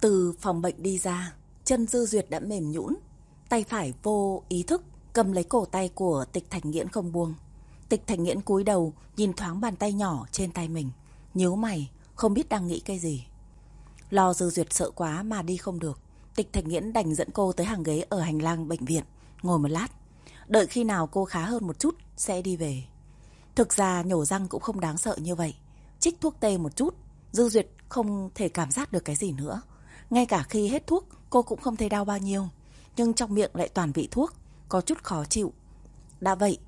Từ phòng bệnh đi ra, chân Dư Duyệt đã mềm nhũn, tay phải vô ý thức cầm lấy cổ tay của Tịch Thành Nghiễn không buông. Tịch Thành Nghiễn cúi đầu nhìn thoáng bàn tay nhỏ trên tay mình, nhíu mày, không biết đang nghĩ cái gì. Lo Dư Duyệt sợ quá mà đi không được, Tịch Thành Nghiễn đành dẫn cô tới hàng ghế ở hành lang bệnh viện, ngồi một lát. Đợi khi nào cô khá hơn một chút sẽ đi về. Thực ra nhổ răng cũng không đáng sợ như vậy. Trích thuốc tê một chút, Dư Duyệt không thể cảm giác được cái gì nữa. Ngay cả khi hết thuốc, cô cũng không thấy đau bao nhiêu. Nhưng trong miệng lại toàn vị thuốc, có chút khó chịu. Đã vậy,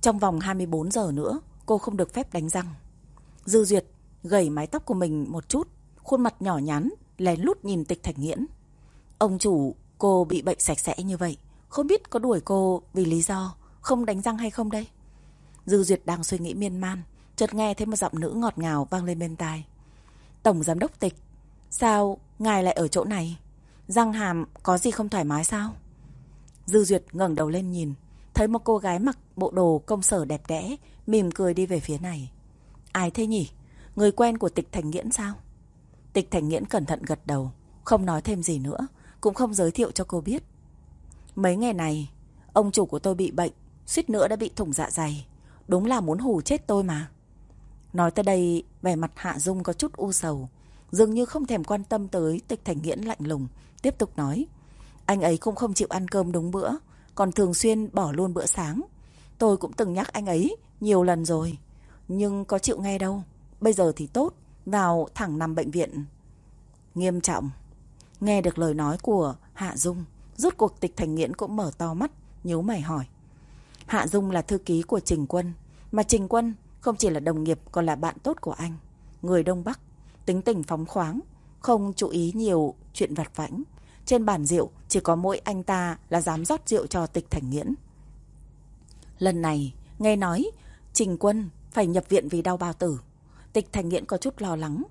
trong vòng 24 giờ nữa, cô không được phép đánh răng. Dư Duyệt gầy mái tóc của mình một chút, khuôn mặt nhỏ nhắn, lén lút nhìn tịch thành nghiễn. Ông chủ, cô bị bệnh sạch sẽ như vậy, không biết có đuổi cô vì lý do không đánh răng hay không đây? Dư Duyệt đang suy nghĩ miên man, chợt nghe thấy một giọng nữ ngọt ngào vang lên bên tai. Tổng giám đốc tịch, sao ngài lại ở chỗ này? Răng hàm có gì không thoải mái sao? Dư Duyệt ngẩng đầu lên nhìn, thấy một cô gái mặc bộ đồ công sở đẹp đẽ, mỉm cười đi về phía này. Ai thế nhỉ? Người quen của Tịch Thành Nghiễn sao? Tịch Thành Nghiễn cẩn thận gật đầu, không nói thêm gì nữa, cũng không giới thiệu cho cô biết. Mấy ngày này, ông chủ của tôi bị bệnh, suýt nữa đã bị thủng dạ dày. Đúng là muốn hù chết tôi mà. Nói tới đây, vẻ mặt Hạ Dung có chút u sầu. Dường như không thèm quan tâm tới tịch thành nghiễn lạnh lùng. Tiếp tục nói. Anh ấy cũng không chịu ăn cơm đúng bữa. Còn thường xuyên bỏ luôn bữa sáng. Tôi cũng từng nhắc anh ấy nhiều lần rồi. Nhưng có chịu nghe đâu. Bây giờ thì tốt. Vào thẳng nằm bệnh viện. Nghiêm trọng. Nghe được lời nói của Hạ Dung. Rút cuộc tịch thành nghiễn cũng mở to mắt. nhíu mày hỏi. Hạ Dung là thư ký của Trình Quân. Mà Trình Quân không chỉ là đồng nghiệp còn là bạn tốt của anh. Người Đông Bắc, tính tình phóng khoáng, không chú ý nhiều chuyện vặt vãnh. Trên bàn rượu chỉ có mỗi anh ta là dám rót rượu cho tịch thành nghiễn. Lần này, nghe nói Trình Quân phải nhập viện vì đau bao tử. Tịch thành nghiễn có chút lo lắng.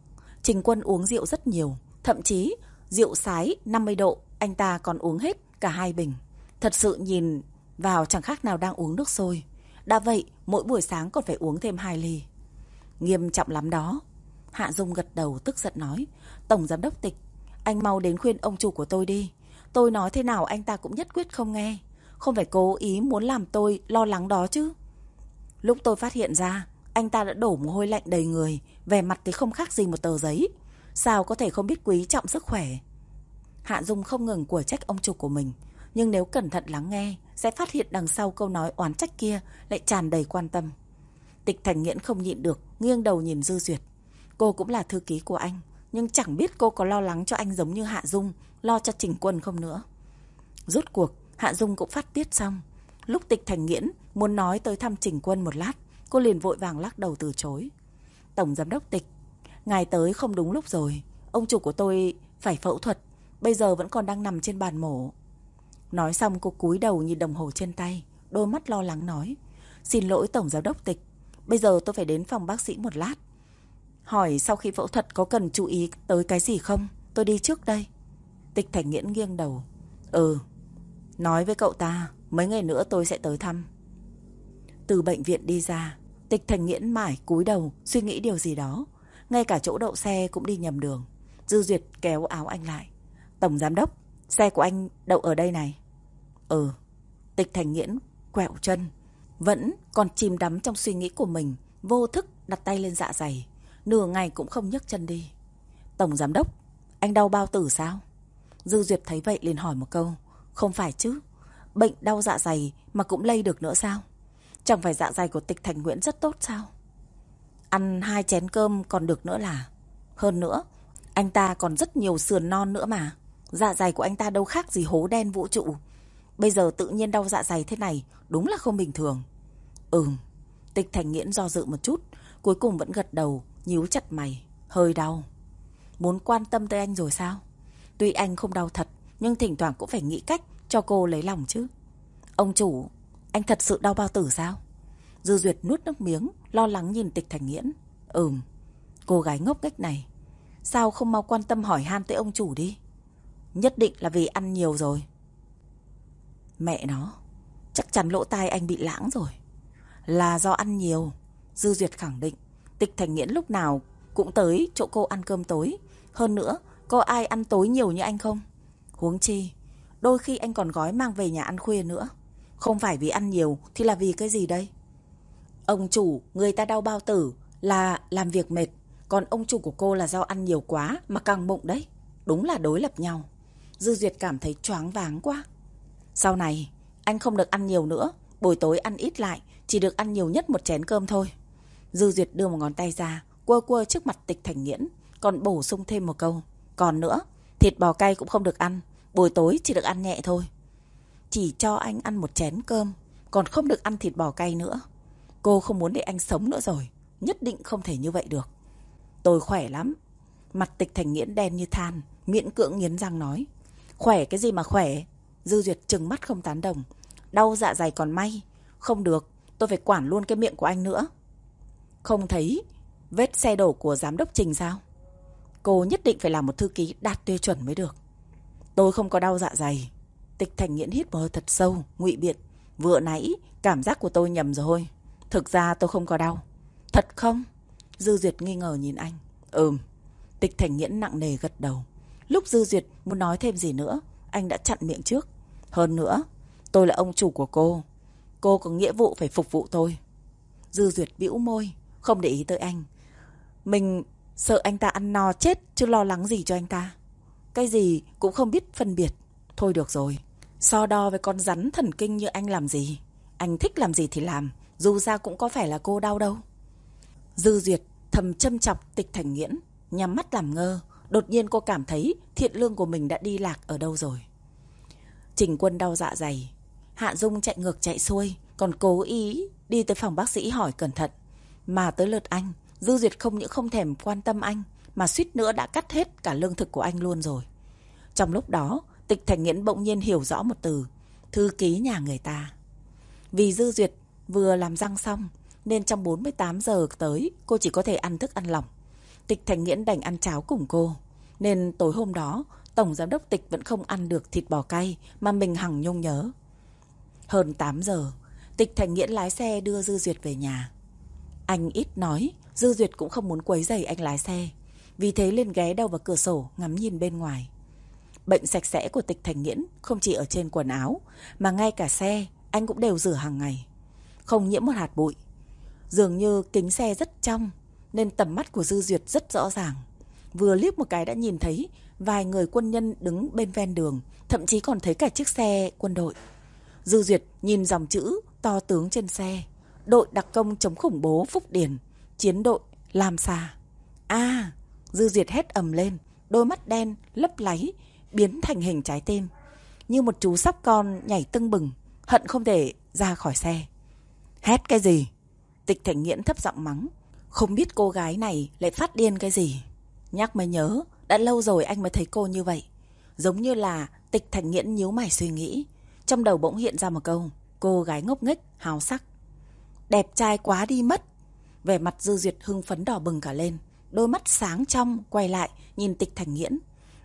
Trình Quân uống rượu rất nhiều, thậm chí rượu sái 50 độ, anh ta còn uống hết cả hai bình. Thật sự nhìn vào chẳng khác nào đang uống nước sôi. Đã vậy, mỗi buổi sáng còn phải uống thêm hai ly. Nghiêm trọng lắm đó. Hạ Dung gật đầu tức giận nói. Tổng giám đốc tịch, anh mau đến khuyên ông chủ của tôi đi. Tôi nói thế nào anh ta cũng nhất quyết không nghe. Không phải cố ý muốn làm tôi lo lắng đó chứ. Lúc tôi phát hiện ra, anh ta đã đổ mồ hôi lạnh đầy người, vẻ mặt thì không khác gì một tờ giấy. Sao có thể không biết quý trọng sức khỏe? Hạ Dung không ngừng của trách ông chủ của mình. Nhưng nếu cẩn thận lắng nghe, sẽ phát hiện đằng sau câu nói oán trách kia lại tràn đầy quan tâm. Tịch Thành Nghiễn không nhịn được, nghiêng đầu nhìn Dư Duyệt. Cô cũng là thư ký của anh, nhưng chẳng biết cô có lo lắng cho anh giống như Hạ Dung, lo cho Trình Quân không nữa. Rốt cuộc, Hạ Dung cũng phát tiết xong. Lúc Tịch Thành Nghiễn muốn nói tới thăm Trình Quân một lát, cô liền vội vàng lắc đầu từ chối. Tổng Giám đốc Tịch, ngài tới không đúng lúc rồi. Ông chủ của tôi phải phẫu thuật, bây giờ vẫn còn đang nằm trên bàn mổ. Nói xong cô cúi đầu nhìn đồng hồ trên tay, đôi mắt lo lắng nói. Xin lỗi Tổng Giám đốc Tịch, bây giờ tôi phải đến phòng bác sĩ một lát. Hỏi sau khi phẫu thuật có cần chú ý tới cái gì không? Tôi đi trước đây. Tịch Thành Nghiễn nghiêng đầu. Ừ, nói với cậu ta, mấy ngày nữa tôi sẽ tới thăm. Từ bệnh viện đi ra, Tịch Thành Nghiễn mải cúi đầu suy nghĩ điều gì đó. Ngay cả chỗ đậu xe cũng đi nhầm đường. Dư Duyệt kéo áo anh lại. Tổng Giám đốc, Xe của anh đậu ở đây này. Ừ, tịch thành nghiễn, quẹo chân. Vẫn còn chìm đắm trong suy nghĩ của mình, vô thức đặt tay lên dạ dày. Nửa ngày cũng không nhấc chân đi. Tổng giám đốc, anh đau bao tử sao? Dư Duyệt thấy vậy liền hỏi một câu. Không phải chứ, bệnh đau dạ dày mà cũng lây được nữa sao? Chẳng phải dạ dày của tịch thành Nguyễn rất tốt sao? Ăn hai chén cơm còn được nữa là. Hơn nữa, anh ta còn rất nhiều sườn non nữa mà. Dạ dày của anh ta đâu khác gì hố đen vũ trụ. Bây giờ tự nhiên đau dạ dày thế này đúng là không bình thường. Ừm, tịch thành nghiễn do dự một chút, cuối cùng vẫn gật đầu, nhíu chặt mày, hơi đau. Muốn quan tâm tới anh rồi sao? Tuy anh không đau thật, nhưng thỉnh thoảng cũng phải nghĩ cách cho cô lấy lòng chứ. Ông chủ, anh thật sự đau bao tử sao? Dư Duyệt nuốt nước miếng, lo lắng nhìn tịch thành nghiễn. Ừm, cô gái ngốc nghếch này. Sao không mau quan tâm hỏi han tới ông chủ đi? Nhất định là vì ăn nhiều rồi. Mẹ nó, chắc chắn lỗ tai anh bị lãng rồi. Là do ăn nhiều. Dư Duyệt khẳng định, tịch thành nghiễn lúc nào cũng tới chỗ cô ăn cơm tối. Hơn nữa, có ai ăn tối nhiều như anh không? Huống chi, đôi khi anh còn gói mang về nhà ăn khuya nữa. Không phải vì ăn nhiều thì là vì cái gì đây? Ông chủ, người ta đau bao tử là làm việc mệt. Còn ông chủ của cô là do ăn nhiều quá mà căng bụng đấy. Đúng là đối lập nhau. Dư Duyệt cảm thấy choáng váng quá. Sau này, anh không được ăn nhiều nữa. Buổi tối ăn ít lại, chỉ được ăn nhiều nhất một chén cơm thôi. Dư Duyệt đưa một ngón tay ra, quơ quơ trước mặt tịch thành nghiễn, còn bổ sung thêm một câu. Còn nữa, thịt bò cay cũng không được ăn, buổi tối chỉ được ăn nhẹ thôi. Chỉ cho anh ăn một chén cơm, còn không được ăn thịt bò cay nữa. Cô không muốn để anh sống nữa rồi, nhất định không thể như vậy được. Tôi khỏe lắm. Mặt tịch thành nghiễn đen như than, miễn cưỡng nghiến răng nói. Khỏe cái gì mà khỏe? Dư Duyệt trừng mắt không tán đồng. Đau dạ dày còn may. Không được, tôi phải quản luôn cái miệng của anh nữa. Không thấy vết xe đổ của giám đốc Trình sao? Cô nhất định phải là một thư ký đạt tiêu chuẩn mới được. Tôi không có đau dạ dày. Tịch thành nghiễn hít một hơi thật sâu, ngụy biện. Vừa nãy, cảm giác của tôi nhầm rồi. Thực ra tôi không có đau. Thật không? Dư Duyệt nghi ngờ nhìn anh. Ừm. Tịch thành nghiễn nặng nề gật đầu. Lúc Dư Duyệt muốn nói thêm gì nữa, anh đã chặn miệng trước. Hơn nữa, tôi là ông chủ của cô. Cô có nghĩa vụ phải phục vụ tôi. Dư Duyệt bĩu môi, không để ý tới anh. Mình sợ anh ta ăn no chết chứ lo lắng gì cho anh ta. Cái gì cũng không biết phân biệt. Thôi được rồi, so đo với con rắn thần kinh như anh làm gì. Anh thích làm gì thì làm, dù ra cũng có phải là cô đau đâu. Dư Duyệt thầm châm chọc tịch thành nghiễn, nhắm mắt làm ngơ. Đột nhiên cô cảm thấy thiện lương của mình đã đi lạc ở đâu rồi. Trình quân đau dạ dày. Hạ Dung chạy ngược chạy xuôi, còn cố ý đi tới phòng bác sĩ hỏi cẩn thận. Mà tới lượt anh, Dư Duyệt không những không thèm quan tâm anh, mà suýt nữa đã cắt hết cả lương thực của anh luôn rồi. Trong lúc đó, Tịch Thành Nghiễn bỗng nhiên hiểu rõ một từ, thư ký nhà người ta. Vì Dư Duyệt vừa làm răng xong, nên trong 48 giờ tới cô chỉ có thể ăn thức ăn lỏng. Tịch Thành Nghiễn đành ăn cháo cùng cô. Nên tối hôm đó, Tổng Giám đốc Tịch vẫn không ăn được thịt bò cay mà mình hằng nhung nhớ. Hơn 8 giờ, Tịch Thành Nghiễn lái xe đưa Dư Duyệt về nhà. Anh ít nói, Dư Duyệt cũng không muốn quấy rầy anh lái xe. Vì thế lên ghé đầu vào cửa sổ ngắm nhìn bên ngoài. Bệnh sạch sẽ của Tịch Thành Nghiễn không chỉ ở trên quần áo, mà ngay cả xe anh cũng đều rửa hàng ngày. Không nhiễm một hạt bụi. Dường như kính xe rất trong, nên tầm mắt của Dư Duyệt rất rõ ràng. Vừa liếc một cái đã nhìn thấy vài người quân nhân đứng bên ven đường, thậm chí còn thấy cả chiếc xe quân đội. Dư Duyệt nhìn dòng chữ to tướng trên xe, đội đặc công chống khủng bố Phúc Điền, chiến đội Lam Sa. À, Dư Duyệt hét ầm lên, đôi mắt đen lấp láy, biến thành hình trái tim. Như một chú sắp con nhảy tưng bừng, hận không thể ra khỏi xe. Hét cái gì? Tịch Thành Nghiễn thấp giọng mắng. Không biết cô gái này lại phát điên cái gì. Nhắc mới nhớ, đã lâu rồi anh mới thấy cô như vậy. Giống như là Tịch Thành Nghiễn nhíu mày suy nghĩ. Trong đầu bỗng hiện ra một câu. Cô gái ngốc nghếch, hào sắc. Đẹp trai quá đi mất. Vẻ mặt Dư Duyệt hưng phấn đỏ bừng cả lên. Đôi mắt sáng trong, quay lại, nhìn Tịch Thành Nghiễn.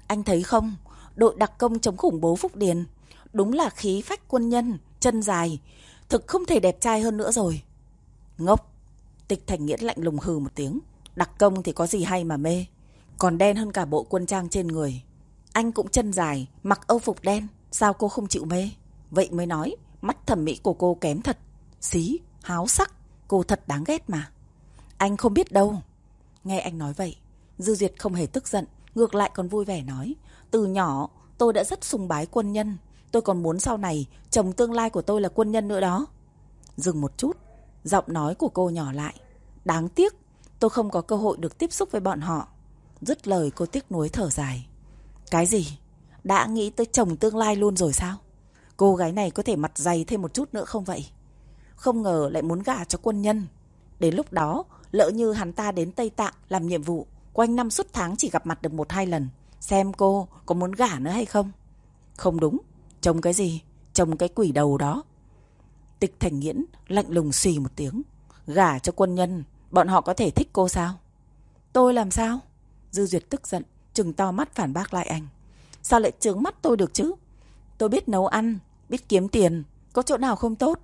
Anh thấy không? Đội đặc công chống khủng bố Phúc Điền. Đúng là khí phách quân nhân, chân dài. Thực không thể đẹp trai hơn nữa rồi. Ngốc. Tịch Thành Nghiễn lạnh lùng hừ một tiếng. Đặc công thì có gì hay mà mê. Còn đen hơn cả bộ quân trang trên người. Anh cũng chân dài, mặc âu phục đen. Sao cô không chịu mê? Vậy mới nói, mắt thẩm mỹ của cô kém thật. Xí, háo sắc, cô thật đáng ghét mà. Anh không biết đâu. Nghe anh nói vậy, Dư Duyệt không hề tức giận, ngược lại còn vui vẻ nói. Từ nhỏ, tôi đã rất sùng bái quân nhân. Tôi còn muốn sau này, chồng tương lai của tôi là quân nhân nữa đó. Dừng một chút, giọng nói của cô nhỏ lại. Đáng tiếc, tôi không có cơ hội được tiếp xúc với bọn họ. Dứt lời cô tiếc nuối thở dài. Cái gì? Đã nghĩ tới chồng tương lai luôn rồi sao? Cô gái này có thể mặt dày thêm một chút nữa không vậy? Không ngờ lại muốn gả cho quân nhân. Đến lúc đó, lỡ như hắn ta đến Tây Tạng làm nhiệm vụ, quanh năm suốt tháng chỉ gặp mặt được một hai lần. Xem cô có muốn gả nữa hay không? Không đúng. Trông cái gì? Trông cái quỷ đầu đó. Tịch Thành Nghiễn lạnh lùng xì một tiếng. Gả cho quân nhân, bọn họ có thể thích cô sao? Tôi làm sao? Dư Duyệt tức giận, trừng to mắt phản bác lại anh. Sao lại trướng mắt tôi được chứ? Tôi biết nấu ăn, biết kiếm tiền, có chỗ nào không tốt?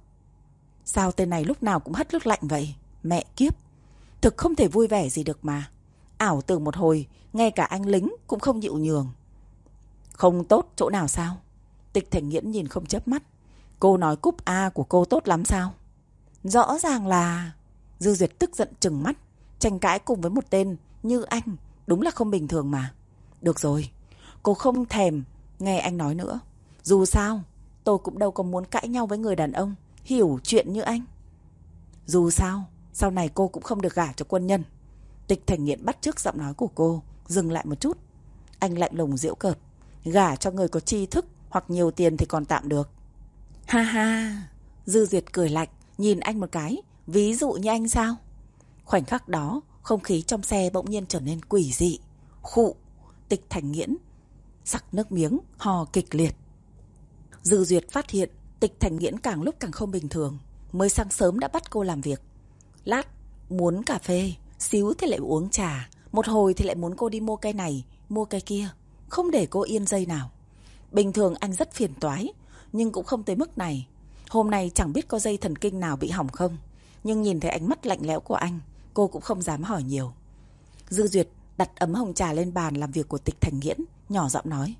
Sao tên này lúc nào cũng hất nước lạnh vậy? Mẹ kiếp! Thực không thể vui vẻ gì được mà. ảo tưởng một hồi, ngay cả anh lính cũng không chịu nhường. Không tốt chỗ nào sao? Tịch Thành Nghiễn nhìn không chớp mắt. Cô nói cúp A của cô tốt lắm sao? Rõ ràng là... Dư Duyệt tức giận trừng mắt, tranh cãi cùng với một tên như anh, đúng là không bình thường mà. Được rồi, cô không thèm nghe anh nói nữa. Dù sao, tôi cũng đâu có muốn cãi nhau với người đàn ông, hiểu chuyện như anh. Dù sao, sau này cô cũng không được gả cho quân nhân. Tịch Thành Nghiện bắt trước giọng nói của cô, dừng lại một chút. Anh lạnh lùng diễu cợt, gả cho người có tri thức hoặc nhiều tiền thì còn tạm được. Ha ha, Dư Duyệt cười lạnh, nhìn anh một cái, ví dụ như anh sao? Khoảnh khắc đó, không khí trong xe bỗng nhiên trở nên quỷ dị. Khụ, tịch thành nghiễn, sặc nước miếng, hò kịch liệt. Dư Duyệt phát hiện tịch thành nghiễn càng lúc càng không bình thường. Mới sáng sớm đã bắt cô làm việc. Lát, muốn cà phê, xíu thì lại uống trà. Một hồi thì lại muốn cô đi mua cây này, mua cây kia. Không để cô yên giây nào. Bình thường anh rất phiền toái, nhưng cũng không tới mức này. Hôm nay chẳng biết có dây thần kinh nào bị hỏng không. Nhưng nhìn thấy ánh mắt lạnh lẽo của anh, cô cũng không dám hỏi nhiều. Dư Duyệt đặt ấm hồng trà lên bàn làm việc của tịch thành nghiễn, nhỏ giọng nói.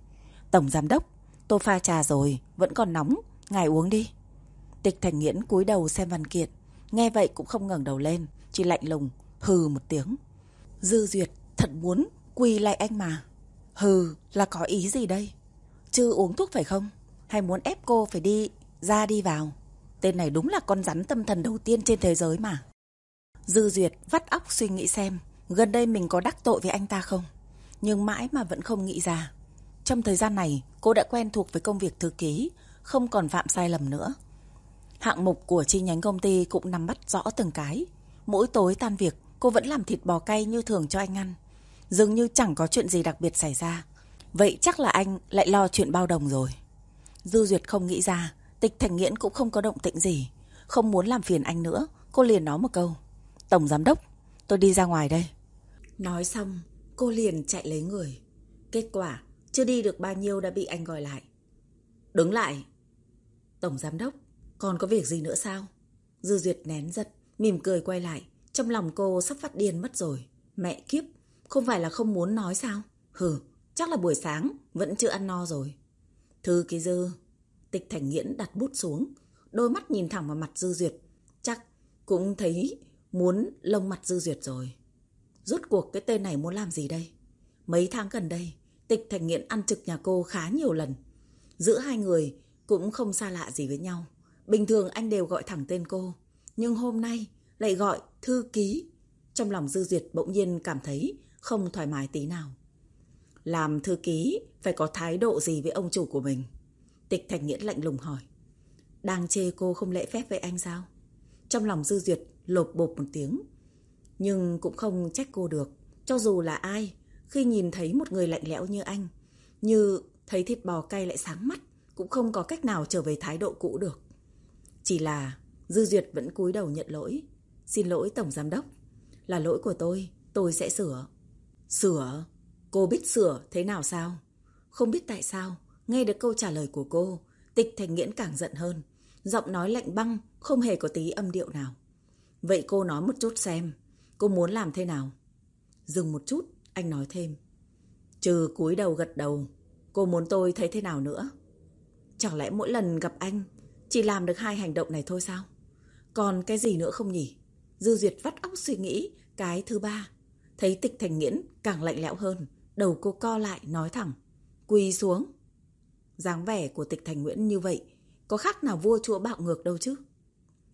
Tổng giám đốc, tôi pha trà rồi, vẫn còn nóng, ngài uống đi. Tịch thành nghiễn cúi đầu xem văn kiện, nghe vậy cũng không ngẩng đầu lên, chỉ lạnh lùng, hừ một tiếng. Dư Duyệt thật muốn quỳ lại anh mà. Hừ là có ý gì đây? Chứ uống thuốc phải không? Hay muốn ép cô phải đi ra đi vào? Tên này đúng là con rắn tâm thần đầu tiên trên thế giới mà. Dư Duyệt vắt óc suy nghĩ xem gần đây mình có đắc tội với anh ta không. Nhưng mãi mà vẫn không nghĩ ra. Trong thời gian này, cô đã quen thuộc với công việc thư ký, không còn phạm sai lầm nữa. Hạng mục của chi nhánh công ty cũng nắm bắt rõ từng cái. Mỗi tối tan việc, cô vẫn làm thịt bò cay như thường cho anh ăn. Dường như chẳng có chuyện gì đặc biệt xảy ra. Vậy chắc là anh lại lo chuyện bao đồng rồi. Dư Duyệt không nghĩ ra, tịch thành nghiễn cũng không có động tĩnh gì. Không muốn làm phiền anh nữa, cô liền nói một câu. Tổng giám đốc, tôi đi ra ngoài đây. Nói xong, cô liền chạy lấy người. Kết quả, chưa đi được bao nhiêu đã bị anh gọi lại. Đứng lại. Tổng giám đốc, còn có việc gì nữa sao? Dư Duyệt nén giật, mỉm cười quay lại. Trong lòng cô sắp phát điên mất rồi. Mẹ kiếp, không phải là không muốn nói sao? Hừ, chắc là buổi sáng, vẫn chưa ăn no rồi. Thư ký Dư, tịch thành nghiễn đặt bút xuống, đôi mắt nhìn thẳng vào mặt Dư Duyệt. Chắc cũng thấy muốn lông mặt Dư Duyệt rồi. Rốt cuộc cái tên này muốn làm gì đây? Mấy tháng gần đây, tịch thành nghiễn ăn trực nhà cô khá nhiều lần. Giữa hai người cũng không xa lạ gì với nhau. Bình thường anh đều gọi thẳng tên cô. Nhưng hôm nay lại gọi thư ký. Trong lòng Dư Duyệt bỗng nhiên cảm thấy không thoải mái tí nào. Làm thư ký phải có thái độ gì với ông chủ của mình? Tịch Thành Nghĩa lạnh lùng hỏi. Đang chê cô không lễ phép với anh sao? Trong lòng Dư Duyệt lột bột một tiếng. Nhưng cũng không trách cô được. Cho dù là ai, khi nhìn thấy một người lạnh lẽo như anh, như thấy thịt bò cay lại sáng mắt, cũng không có cách nào trở về thái độ cũ được. Chỉ là Dư Duyệt vẫn cúi đầu nhận lỗi. Xin lỗi Tổng Giám Đốc. Là lỗi của tôi, tôi sẽ sửa. Sửa? Cô biết sửa thế nào sao? Không biết tại sao, nghe được câu trả lời của cô, tịch thành nghiễn càng giận hơn. Giọng nói lạnh băng, không hề có tí âm điệu nào. Vậy cô nói một chút xem, cô muốn làm thế nào? Dừng một chút, anh nói thêm. Trừ cúi đầu gật đầu, cô muốn tôi thấy thế nào nữa? Chẳng lẽ mỗi lần gặp anh, chỉ làm được hai hành động này thôi sao? Còn cái gì nữa không nhỉ? Dư Duyệt vắt óc suy nghĩ, cái thứ ba. Thấy tịch thành nghiễn càng lạnh lẽo hơn, đầu cô co lại nói thẳng. Quỳ xuống. dáng vẻ của tịch thành nguyễn như vậy, có khác nào vua chúa bạo ngược đâu chứ?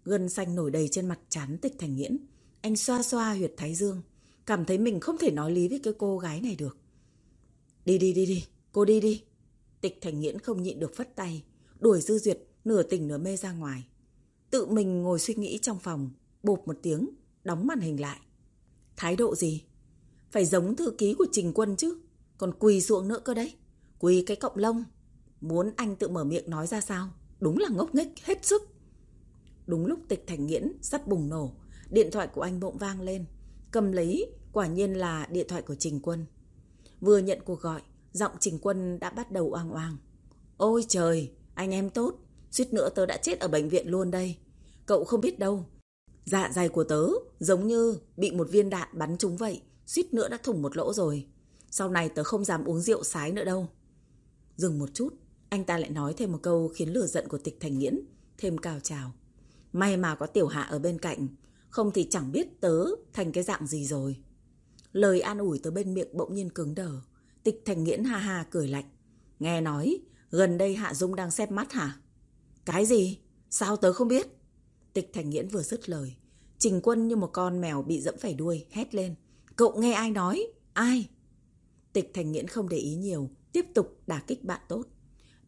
Gân xanh nổi đầy trên mặt chán tịch thành nghiễn. Anh xoa xoa huyệt thái dương, cảm thấy mình không thể nói lý với cái cô gái này được. Đi đi đi đi, cô đi đi. Tịch thành nghiễn không nhịn được phất tay, đuổi dư duyệt, nửa tỉnh nửa mê ra ngoài. Tự mình ngồi suy nghĩ trong phòng, bột một tiếng, đóng màn hình lại. Thái độ gì? Phải giống thư ký của Trình Quân chứ, còn quỳ xuống nữa cơ đấy. Quỳ cái cộng lông. Muốn anh tự mở miệng nói ra sao? Đúng là ngốc nghếch hết sức. Đúng lúc tịch thành nghiễn sắp bùng nổ, điện thoại của anh bỗng vang lên. Cầm lấy, quả nhiên là điện thoại của Trình Quân. Vừa nhận cuộc gọi, giọng Trình Quân đã bắt đầu oang oang. Ôi trời, anh em tốt, suýt nữa tớ đã chết ở bệnh viện luôn đây. Cậu không biết đâu. Dạ dày của tớ giống như bị một viên đạn bắn trúng vậy, suýt nữa đã thủng một lỗ rồi. Sau này tớ không dám uống rượu sái nữa đâu. Dừng một chút, anh ta lại nói thêm một câu khiến lửa giận của tịch thành nghiễn thêm cao trào. May mà có tiểu hạ ở bên cạnh, không thì chẳng biết tớ thành cái dạng gì rồi. Lời an ủi từ bên miệng bỗng nhiên cứng đờ. Tịch thành nghiễn ha ha cười lạnh. Nghe nói, gần đây Hạ Dung đang xếp mắt hả? Cái gì? Sao tớ không biết? Tịch thành nghiễn vừa dứt lời. Trình quân như một con mèo bị dẫm phải đuôi, hét lên. Cậu nghe ai nói? Ai? Tịch thành nghiễn không để ý nhiều, tiếp tục đả kích bạn tốt.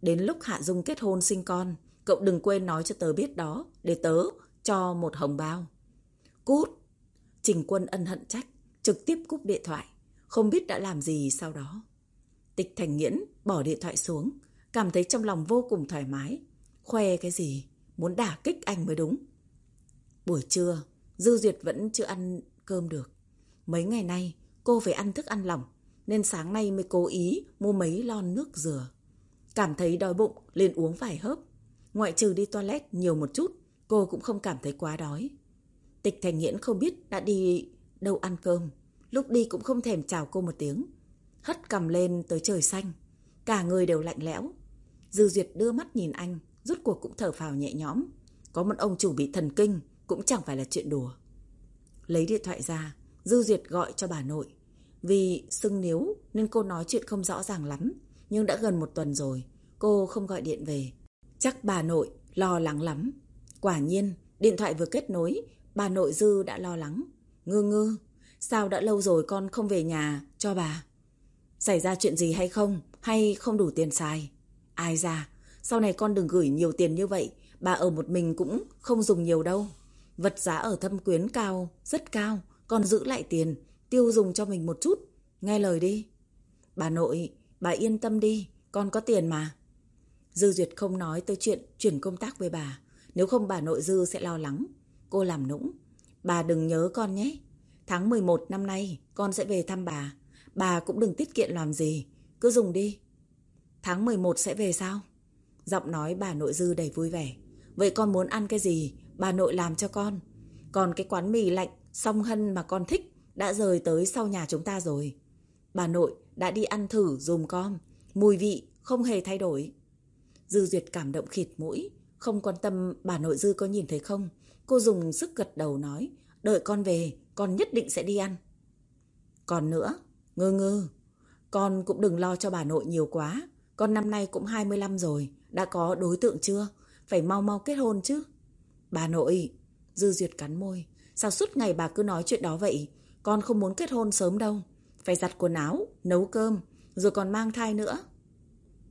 Đến lúc Hạ Dung kết hôn sinh con, cậu đừng quên nói cho tớ biết đó, để tớ cho một hồng bao. Cút! Trình quân ân hận trách, trực tiếp cúp điện thoại, không biết đã làm gì sau đó. Tịch thành nghiễn bỏ điện thoại xuống, cảm thấy trong lòng vô cùng thoải mái. Khoe cái gì? Muốn đả kích anh mới đúng. Buổi trưa, Dư Duyệt vẫn chưa ăn cơm được. Mấy ngày nay, cô phải ăn thức ăn lỏng, nên sáng nay mới cố ý mua mấy lon nước dừa. Cảm thấy đói bụng, liền uống vài hớp. Ngoại trừ đi toilet nhiều một chút, cô cũng không cảm thấy quá đói. Tịch Thành Nghiễn không biết đã đi đâu ăn cơm. Lúc đi cũng không thèm chào cô một tiếng. Hất cầm lên tới trời xanh. Cả người đều lạnh lẽo. Dư Duyệt đưa mắt nhìn anh, rút cuộc cũng thở phào nhẹ nhõm. Có một ông chủ bị thần kinh, cũng chẳng phải là chuyện đùa. Lấy điện thoại ra, Dư Duyệt gọi cho bà nội. Vì sưng níu nên cô nói chuyện không rõ ràng lắm. Nhưng đã gần một tuần rồi, cô không gọi điện về. Chắc bà nội lo lắng lắm. Quả nhiên, điện thoại vừa kết nối, bà nội Dư đã lo lắng. Ngư ngư, sao đã lâu rồi con không về nhà cho bà? Xảy ra chuyện gì hay không? Hay không đủ tiền xài? Ai ra, sau này con đừng gửi nhiều tiền như vậy, bà ở một mình cũng không dùng nhiều đâu. Vật giá ở thâm quyến cao, rất cao, con giữ lại tiền, tiêu dùng cho mình một chút. Nghe lời đi. Bà nội, bà yên tâm đi, con có tiền mà. Dư Duyệt không nói tới chuyện chuyển công tác với bà. Nếu không bà nội Dư sẽ lo lắng. Cô làm nũng. Bà đừng nhớ con nhé. Tháng 11 năm nay con sẽ về thăm bà. Bà cũng đừng tiết kiệm làm gì. Cứ dùng đi. Tháng 11 sẽ về sao? Giọng nói bà nội Dư đầy vui vẻ. Vậy con muốn ăn cái gì? Bà nội làm cho con. Còn cái quán mì lạnh, song hân mà con thích đã rời tới sau nhà chúng ta rồi. Bà nội đã đi ăn thử dùm con. Mùi vị không hề thay đổi. Dư Duyệt cảm động khịt mũi. Không quan tâm bà nội Dư có nhìn thấy không. Cô dùng sức gật đầu nói. Đợi con về, con nhất định sẽ đi ăn. Còn nữa, Ngư ngư, Con cũng đừng lo cho bà nội nhiều quá. Con năm nay cũng 25 rồi. Đã có đối tượng chưa? Phải mau mau kết hôn chứ. Bà nội, Dư Duyệt cắn môi. Sao suốt ngày bà cứ nói chuyện đó vậy? Con không muốn kết hôn sớm đâu. Phải giặt quần áo, nấu cơm, rồi còn mang thai nữa.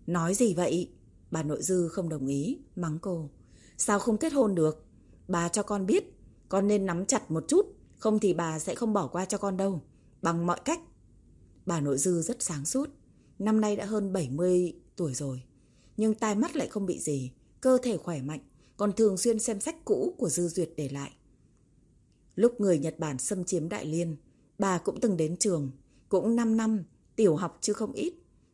Nói gì vậy? Bà nội Dư không đồng ý, mắng cô. Sao không kết hôn được? Bà cho con biết, con nên nắm chặt một chút, không thì bà sẽ không bỏ qua cho con đâu. Bằng mọi cách. Bà nội Dư rất sáng suốt. Năm nay đã hơn 70 tuổi rồi. Nhưng tai mắt lại không bị gì, cơ thể khỏe mạnh, còn thường xuyên xem sách cũ của Dư Duyệt để lại. Lúc người Nhật Bản xâm chiếm Đại Liên, bà cũng từng đến trường, cũng 5 năm, tiểu học chứ không ít.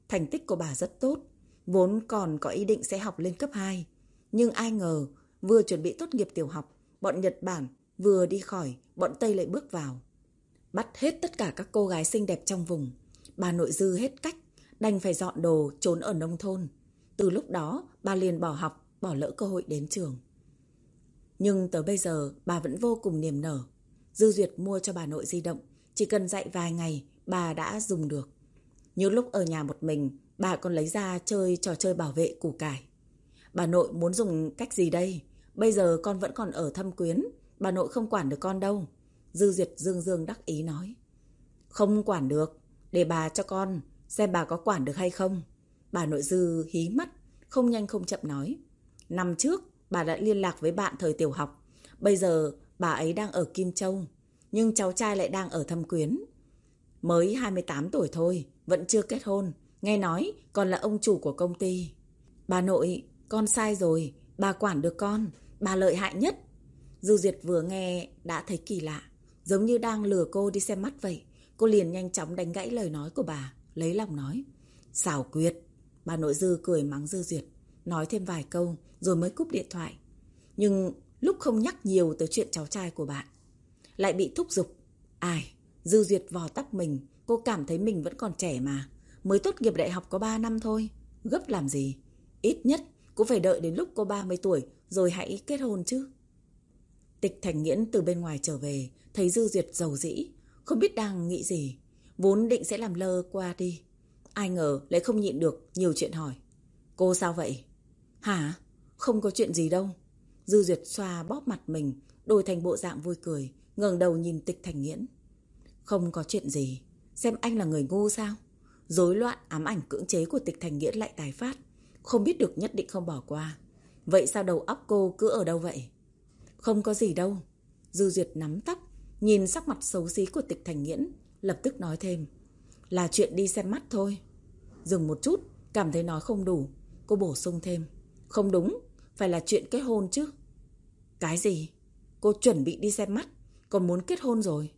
Thành tích của bà rất tốt, vốn còn có ý định sẽ học lên cấp 2. Nhưng ai ngờ, vừa chuẩn bị tốt nghiệp tiểu học, bọn Nhật Bản vừa đi khỏi, bọn Tây lại bước vào. Bắt hết tất cả các cô gái xinh đẹp trong vùng. Bà nội dư hết cách, đành phải dọn đồ trốn ở nông thôn. Từ lúc đó, bà liền bỏ học, bỏ lỡ cơ hội đến trường. Nhưng tới bây giờ, bà vẫn vô cùng niềm nở. Dư Duyệt mua cho bà nội di động, chỉ cần dạy vài ngày, bà đã dùng được. Như lúc ở nhà một mình, bà còn lấy ra chơi trò chơi bảo vệ củ cải. Bà nội muốn dùng cách gì đây? Bây giờ con vẫn còn ở thâm quyến, bà nội không quản được con đâu. Dư Duyệt dương dương đắc ý nói. Không quản được, để bà cho con, xem bà có quản được hay không. Bà nội Dư hí mắt, không nhanh không chậm nói. Năm trước, bà đã liên lạc với bạn thời tiểu học. Bây giờ, bà ấy đang ở Kim Châu, nhưng cháu trai lại đang ở thâm quyến. Mới 28 tuổi thôi, vẫn chưa kết hôn. Nghe nói còn là ông chủ của công ty. Bà nội, con sai rồi, bà quản được con, bà lợi hại nhất. Dư Duyệt vừa nghe đã thấy kỳ lạ, giống như đang lừa cô đi xem mắt vậy. Cô liền nhanh chóng đánh gãy lời nói của bà, lấy lòng nói. Xảo quyệt. Bà nội Dư cười mắng Dư Duyệt, nói thêm vài câu rồi mới cúp điện thoại. Nhưng lúc không nhắc nhiều tới chuyện cháu trai của bạn, lại bị thúc giục. Ai, Dư Duyệt vò tóc mình, cô cảm thấy mình vẫn còn trẻ mà. Mới tốt nghiệp đại học có 3 năm thôi. Gấp làm gì? Ít nhất cũng phải đợi đến lúc cô 30 tuổi rồi hãy kết hôn chứ. Tịch Thành Nghiễn từ bên ngoài trở về, thấy Dư Duyệt giàu dĩ, không biết đang nghĩ gì. Vốn định sẽ làm lơ qua đi. Ai ngờ lại không nhịn được, nhiều chuyện hỏi. Cô sao vậy? Hả? Không có chuyện gì đâu. Dư Duyệt xoa bóp mặt mình, đổi thành bộ dạng vui cười, ngẩng đầu nhìn Tịch Thành Nghiễn. Không có chuyện gì, xem anh là người ngu sao? Rối loạn ám ảnh cưỡng chế của Tịch Thành Nghiễn lại tài phát, không biết được nhất định không bỏ qua. Vậy sao đầu óc cô cứ ở đâu vậy? Không có gì đâu. Dư Duyệt nắm tóc, nhìn sắc mặt xấu xí của Tịch Thành Nghiễn, lập tức nói thêm. Là chuyện đi xem mắt thôi. Dừng một chút, cảm thấy nói không đủ. Cô bổ sung thêm. Không đúng, phải là chuyện kết hôn chứ. Cái gì? Cô chuẩn bị đi xem mắt, còn muốn kết hôn rồi.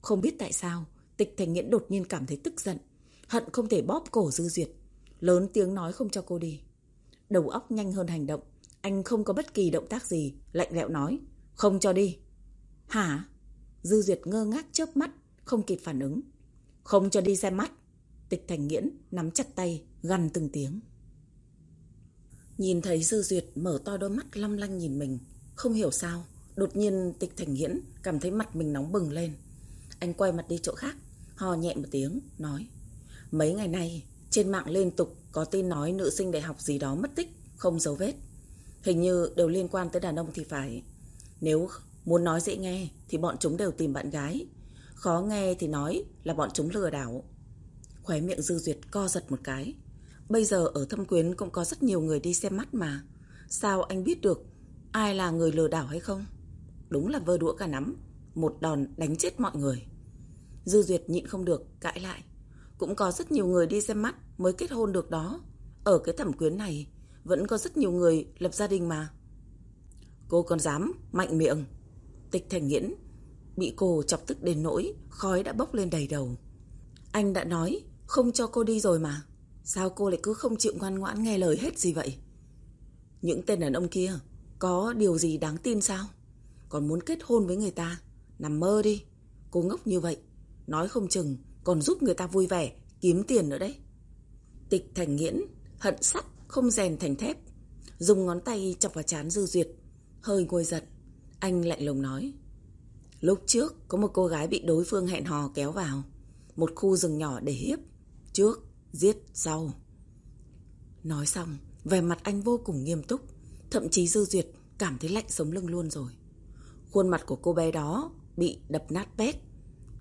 Không biết tại sao, Tịch Thành Nghiễn đột nhiên cảm thấy tức giận. Hận không thể bóp cổ Dư Duyệt. Lớn tiếng nói không cho cô đi. Đầu óc nhanh hơn hành động. Anh không có bất kỳ động tác gì, lạnh lẽo nói. Không cho đi. Hả? Dư Duyệt ngơ ngác chớp mắt, không kịp phản ứng. Không cho đi xem mắt. Tịch Thành Nghiễn nắm chặt tay, gằn từng tiếng. Nhìn thấy Dư Duyệt mở to đôi mắt long lanh nhìn mình. Không hiểu sao, đột nhiên Tịch Thành Nghiễn cảm thấy mặt mình nóng bừng lên. Anh quay mặt đi chỗ khác, hò nhẹ một tiếng, nói. Mấy ngày nay, trên mạng liên tục có tin nói nữ sinh đại học gì đó mất tích, không dấu vết. Hình như đều liên quan tới đàn ông thì phải. Nếu muốn nói dễ nghe thì bọn chúng đều tìm bạn gái. Khó nghe thì nói là bọn chúng lừa đảo. Khóe miệng dư duyệt co giật một cái. Bây giờ ở thâm quyến cũng có rất nhiều người đi xem mắt mà. Sao anh biết được ai là người lừa đảo hay không? Đúng là vơ đũa cả nắm. Một đòn đánh chết mọi người. Dư duyệt nhịn không được, cãi lại. Cũng có rất nhiều người đi xem mắt mới kết hôn được đó. Ở cái thẩm quyến này vẫn có rất nhiều người lập gia đình mà. Cô còn dám mạnh miệng. Tịch thành nghiễn bị cô chọc tức đến nỗi khói đã bốc lên đầy đầu. Anh đã nói không cho cô đi rồi mà. Sao cô lại cứ không chịu ngoan ngoãn nghe lời hết gì vậy? Những tên đàn ông kia có điều gì đáng tin sao? Còn muốn kết hôn với người ta? Nằm mơ đi. Cô ngốc như vậy. Nói không chừng còn giúp người ta vui vẻ, kiếm tiền nữa đấy. Tịch thành nghiễn, hận sắt, không rèn thành thép. Dùng ngón tay chọc vào chán dư duyệt. Hơi ngồi giật. Anh lạnh lùng nói. Lúc trước có một cô gái bị đối phương hẹn hò kéo vào. Một khu rừng nhỏ để hiếp. Trước, giết, sau. Nói xong, vẻ mặt anh vô cùng nghiêm túc. Thậm chí dư duyệt cảm thấy lạnh sống lưng luôn rồi. Khuôn mặt của cô bé đó bị đập nát bét.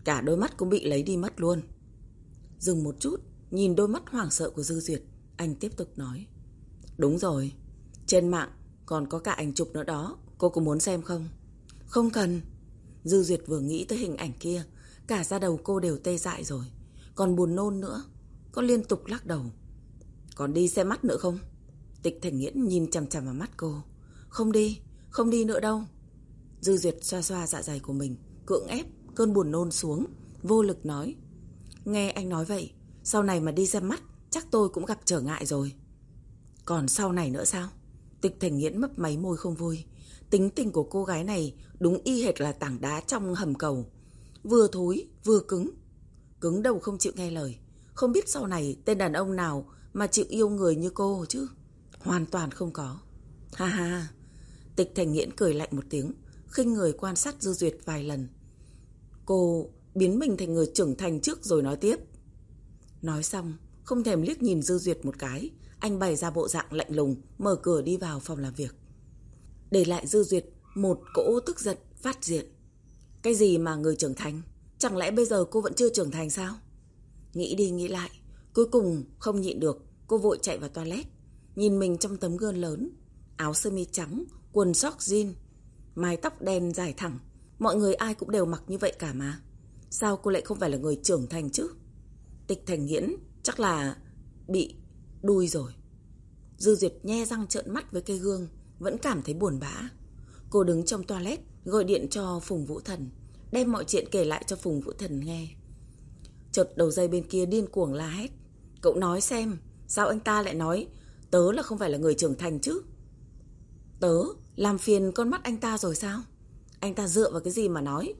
Cả đôi mắt cũng bị lấy đi mất luôn. Dừng một chút, nhìn đôi mắt hoảng sợ của Dư Duyệt, anh tiếp tục nói. Đúng rồi, trên mạng còn có cả ảnh chụp nữa đó, cô có muốn xem không? Không cần. Dư Duyệt vừa nghĩ tới hình ảnh kia, cả da đầu cô đều tê dại rồi. Còn buồn nôn nữa, con liên tục lắc đầu. Còn đi xem mắt nữa không? Tịch Thành Nghiễn nhìn chằm chằm vào mắt cô. Không đi, không đi nữa đâu. Dư Duyệt xoa xoa dạ dày của mình, cưỡng ép cơn buồn nôn xuống, vô lực nói. Nghe anh nói vậy, sau này mà đi xem mắt, chắc tôi cũng gặp trở ngại rồi. Còn sau này nữa sao? Tịch Thành Nghiễn mấp máy môi không vui. Tính tình của cô gái này đúng y hệt là tảng đá trong hầm cầu. Vừa thối, vừa cứng. Cứng đầu không chịu nghe lời. Không biết sau này tên đàn ông nào mà chịu yêu người như cô chứ? Hoàn toàn không có. Ha ha, tịch thành nghiễn cười lạnh một tiếng, khinh người quan sát dư duyệt vài lần. Cô biến mình thành người trưởng thành trước rồi nói tiếp. Nói xong, không thèm liếc nhìn Dư Duyệt một cái, anh bày ra bộ dạng lạnh lùng, mở cửa đi vào phòng làm việc. Để lại Dư Duyệt một cỗ tức giận phát diện. Cái gì mà người trưởng thành? Chẳng lẽ bây giờ cô vẫn chưa trưởng thành sao? Nghĩ đi nghĩ lại, cuối cùng không nhịn được, cô vội chạy vào toilet. Nhìn mình trong tấm gương lớn, áo sơ mi trắng, quần sóc jean, mái tóc đen dài thẳng. Mọi người ai cũng đều mặc như vậy cả mà. Sao cô lại không phải là người trưởng thành chứ? Tịch thành nghiễn chắc là bị đuôi rồi. Dư Duyệt nhe răng trợn mắt với cây gương, vẫn cảm thấy buồn bã. Cô đứng trong toilet, gọi điện cho Phùng Vũ Thần, đem mọi chuyện kể lại cho Phùng Vũ Thần nghe. Chợt đầu dây bên kia điên cuồng la hét. Cậu nói xem, sao anh ta lại nói tớ là không phải là người trưởng thành chứ? Tớ làm phiền con mắt anh ta rồi sao? Anh ta dựa vào cái gì mà nói?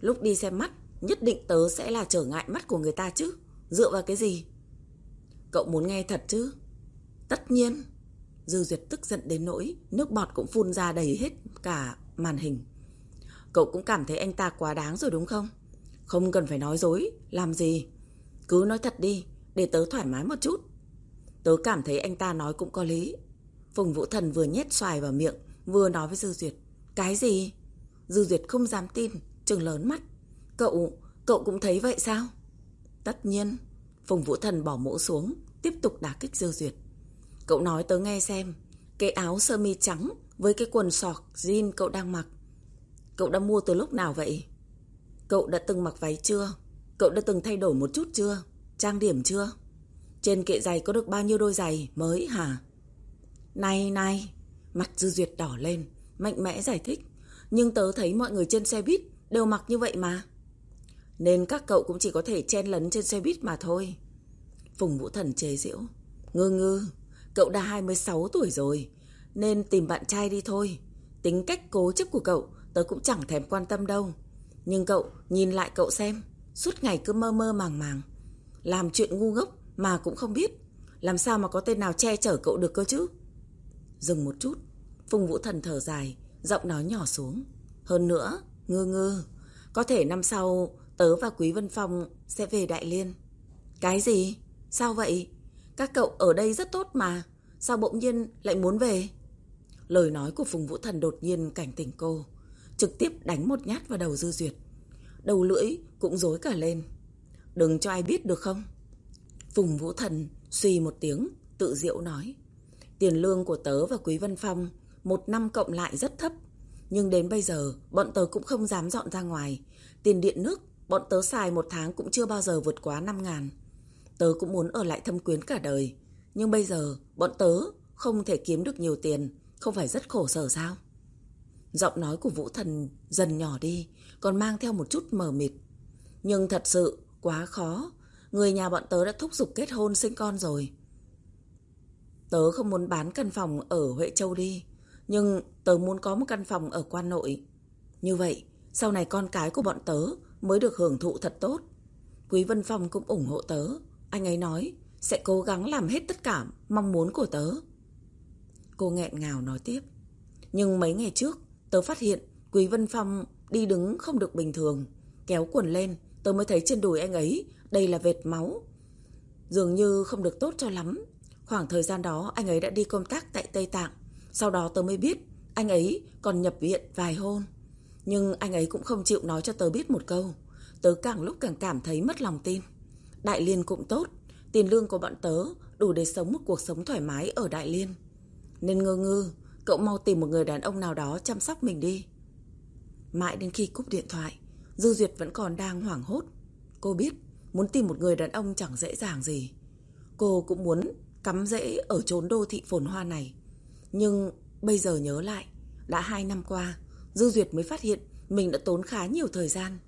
Lúc đi xem mắt, nhất định tớ sẽ là trở ngại mắt của người ta chứ. Dựa vào cái gì? Cậu muốn nghe thật chứ? Tất nhiên. Dư Duyệt tức giận đến nỗi, nước bọt cũng phun ra đầy hết cả màn hình. Cậu cũng cảm thấy anh ta quá đáng rồi đúng không? Không cần phải nói dối, làm gì? Cứ nói thật đi, để tớ thoải mái một chút. Tớ cảm thấy anh ta nói cũng có lý. Phùng Vũ Thần vừa nhét xoài vào miệng, vừa nói với Dư Duyệt. Cái gì? Dư Duyệt không dám tin, trừng lớn mắt. Cậu, cậu cũng thấy vậy sao? Tất nhiên. Phùng Vũ Thần bỏ mũ xuống, tiếp tục đả kích Dư Duyệt. Cậu nói tớ nghe xem, cái áo sơ mi trắng với cái quần sọc jean cậu đang mặc. Cậu đã mua từ lúc nào vậy? Cậu đã từng mặc váy chưa? Cậu đã từng thay đổi một chút chưa? Trang điểm chưa? Trên kệ giày có được bao nhiêu đôi giày mới hả? Này này, mặt Dư Duyệt đỏ lên, mạnh mẽ giải thích. Nhưng tớ thấy mọi người trên xe buýt đều mặc như vậy mà. Nên các cậu cũng chỉ có thể chen lấn trên xe buýt mà thôi. Phùng Vũ Thần chế giễu. Ngư ngư, cậu đã 26 tuổi rồi, nên tìm bạn trai đi thôi. Tính cách cố chấp của cậu, tớ cũng chẳng thèm quan tâm đâu. Nhưng cậu, nhìn lại cậu xem, suốt ngày cứ mơ mơ màng màng. Làm chuyện ngu ngốc mà cũng không biết. Làm sao mà có tên nào che chở cậu được cơ chứ? Dừng một chút, Phùng Vũ Thần thở dài, giọng nói nhỏ xuống. Hơn nữa, ngư ngư, có thể năm sau tớ và Quý Vân Phong sẽ về Đại Liên. Cái gì? Sao vậy? Các cậu ở đây rất tốt mà. Sao bỗng nhiên lại muốn về? Lời nói của Phùng Vũ Thần đột nhiên cảnh tỉnh cô. Trực tiếp đánh một nhát vào đầu Dư Duyệt. Đầu lưỡi cũng rối cả lên. Đừng cho ai biết được không? Phùng Vũ Thần suy một tiếng, tự diệu nói. Tiền lương của tớ và Quý Vân Phong một năm cộng lại rất thấp. Nhưng đến bây giờ, bọn tớ cũng không dám dọn ra ngoài. Tiền điện nước, bọn tớ xài một tháng cũng chưa bao giờ vượt quá 5 ngàn. Tớ cũng muốn ở lại thâm quyến cả đời. Nhưng bây giờ, bọn tớ không thể kiếm được nhiều tiền, không phải rất khổ sở sao? Giọng nói của Vũ Thần dần nhỏ đi, còn mang theo một chút mờ mịt. Nhưng thật sự, quá khó. Người nhà bọn tớ đã thúc giục kết hôn sinh con rồi. Tớ không muốn bán căn phòng ở Huệ Châu đi, nhưng tớ muốn có một căn phòng ở quan nội. Như vậy, sau này con cái của bọn tớ mới được hưởng thụ thật tốt. Quý Vân Phong cũng ủng hộ tớ. Anh ấy nói sẽ cố gắng làm hết tất cả mong muốn của tớ. Cô nghẹn ngào nói tiếp. Nhưng mấy ngày trước, tớ phát hiện Quý Vân Phong đi đứng không được bình thường. Kéo quần lên, tớ mới thấy trên đùi anh ấy đây là vệt máu. Dường như không được tốt cho lắm. Khoảng thời gian đó anh ấy đã đi công tác tại Tây Tạng. Sau đó tớ mới biết anh ấy còn nhập viện vài hôm. Nhưng anh ấy cũng không chịu nói cho tớ biết một câu. Tớ càng lúc càng cảm thấy mất lòng tin. Đại Liên cũng tốt. Tiền lương của bọn tớ đủ để sống một cuộc sống thoải mái ở Đại Liên. Nên ngơ ngư, cậu mau tìm một người đàn ông nào đó chăm sóc mình đi. Mãi đến khi cúp điện thoại, Dư Duyệt vẫn còn đang hoảng hốt. Cô biết, muốn tìm một người đàn ông chẳng dễ dàng gì. Cô cũng muốn cắm rễ ở chốn đô thị phồn hoa này. Nhưng bây giờ nhớ lại, đã hai năm qua, Dư Duyệt mới phát hiện mình đã tốn khá nhiều thời gian.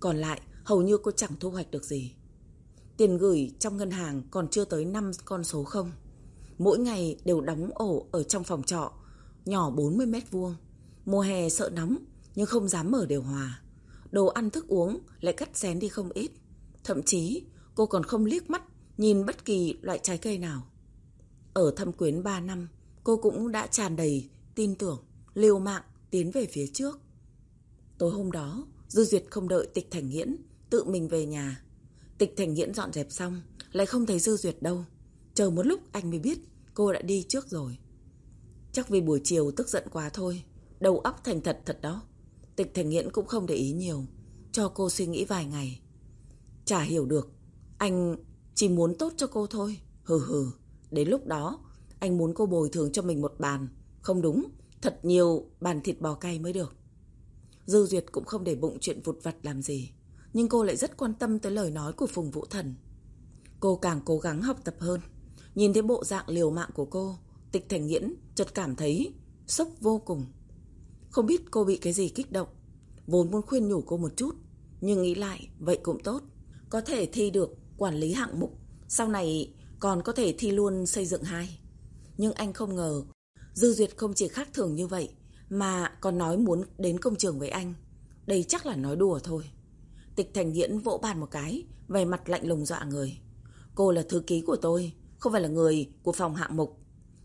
Còn lại, hầu như cô chẳng thu hoạch được gì. Tiền gửi trong ngân hàng còn chưa tới 5 con số không. Mỗi ngày đều đóng ổ ở trong phòng trọ, nhỏ 40 mét vuông. Mùa hè sợ nóng, nhưng không dám mở điều hòa. Đồ ăn thức uống lại cắt xén đi không ít. Thậm chí, cô còn không liếc mắt nhìn bất kỳ loại trái cây nào. Ở thâm quyến 3 năm, cô cũng đã tràn đầy tin tưởng, liều mạng tiến về phía trước. Tối hôm đó, Dư Duyệt không đợi Tịch Thành Nghiễn, tự mình về nhà. Tịch Thành Nghiễn dọn dẹp xong, lại không thấy Dư Duyệt đâu. Chờ một lúc anh mới biết cô đã đi trước rồi. Chắc vì buổi chiều tức giận quá thôi, đầu óc thành thật thật đó. Tịch Thành Nghiễn cũng không để ý nhiều, cho cô suy nghĩ vài ngày. Chả hiểu được, anh chỉ muốn tốt cho cô thôi. Hừ hừ, đến lúc đó anh muốn cô bồi thường cho mình một bàn. Không đúng, thật nhiều bàn thịt bò cay mới được. Dư Duyệt cũng không để bụng chuyện vụt vặt làm gì. Nhưng cô lại rất quan tâm tới lời nói của Phùng Vũ Thần. Cô càng cố gắng học tập hơn. Nhìn thấy bộ dạng liều mạng của cô, tịch thành nghiễn chợt cảm thấy sốc vô cùng. Không biết cô bị cái gì kích động. Vốn muốn khuyên nhủ cô một chút. Nhưng nghĩ lại, vậy cũng tốt. Có thể thi được quản lý hạng mục. Sau này còn có thể thi luôn xây dựng hai. Nhưng anh không ngờ, Dư Duyệt không chỉ khác thường như vậy, mà còn nói muốn đến công trường với anh. Đây chắc là nói đùa thôi. Tịch Thành Nghiễn vỗ bàn một cái, vẻ mặt lạnh lùng dọa người. Cô là thư ký của tôi, không phải là người của phòng hạng mục.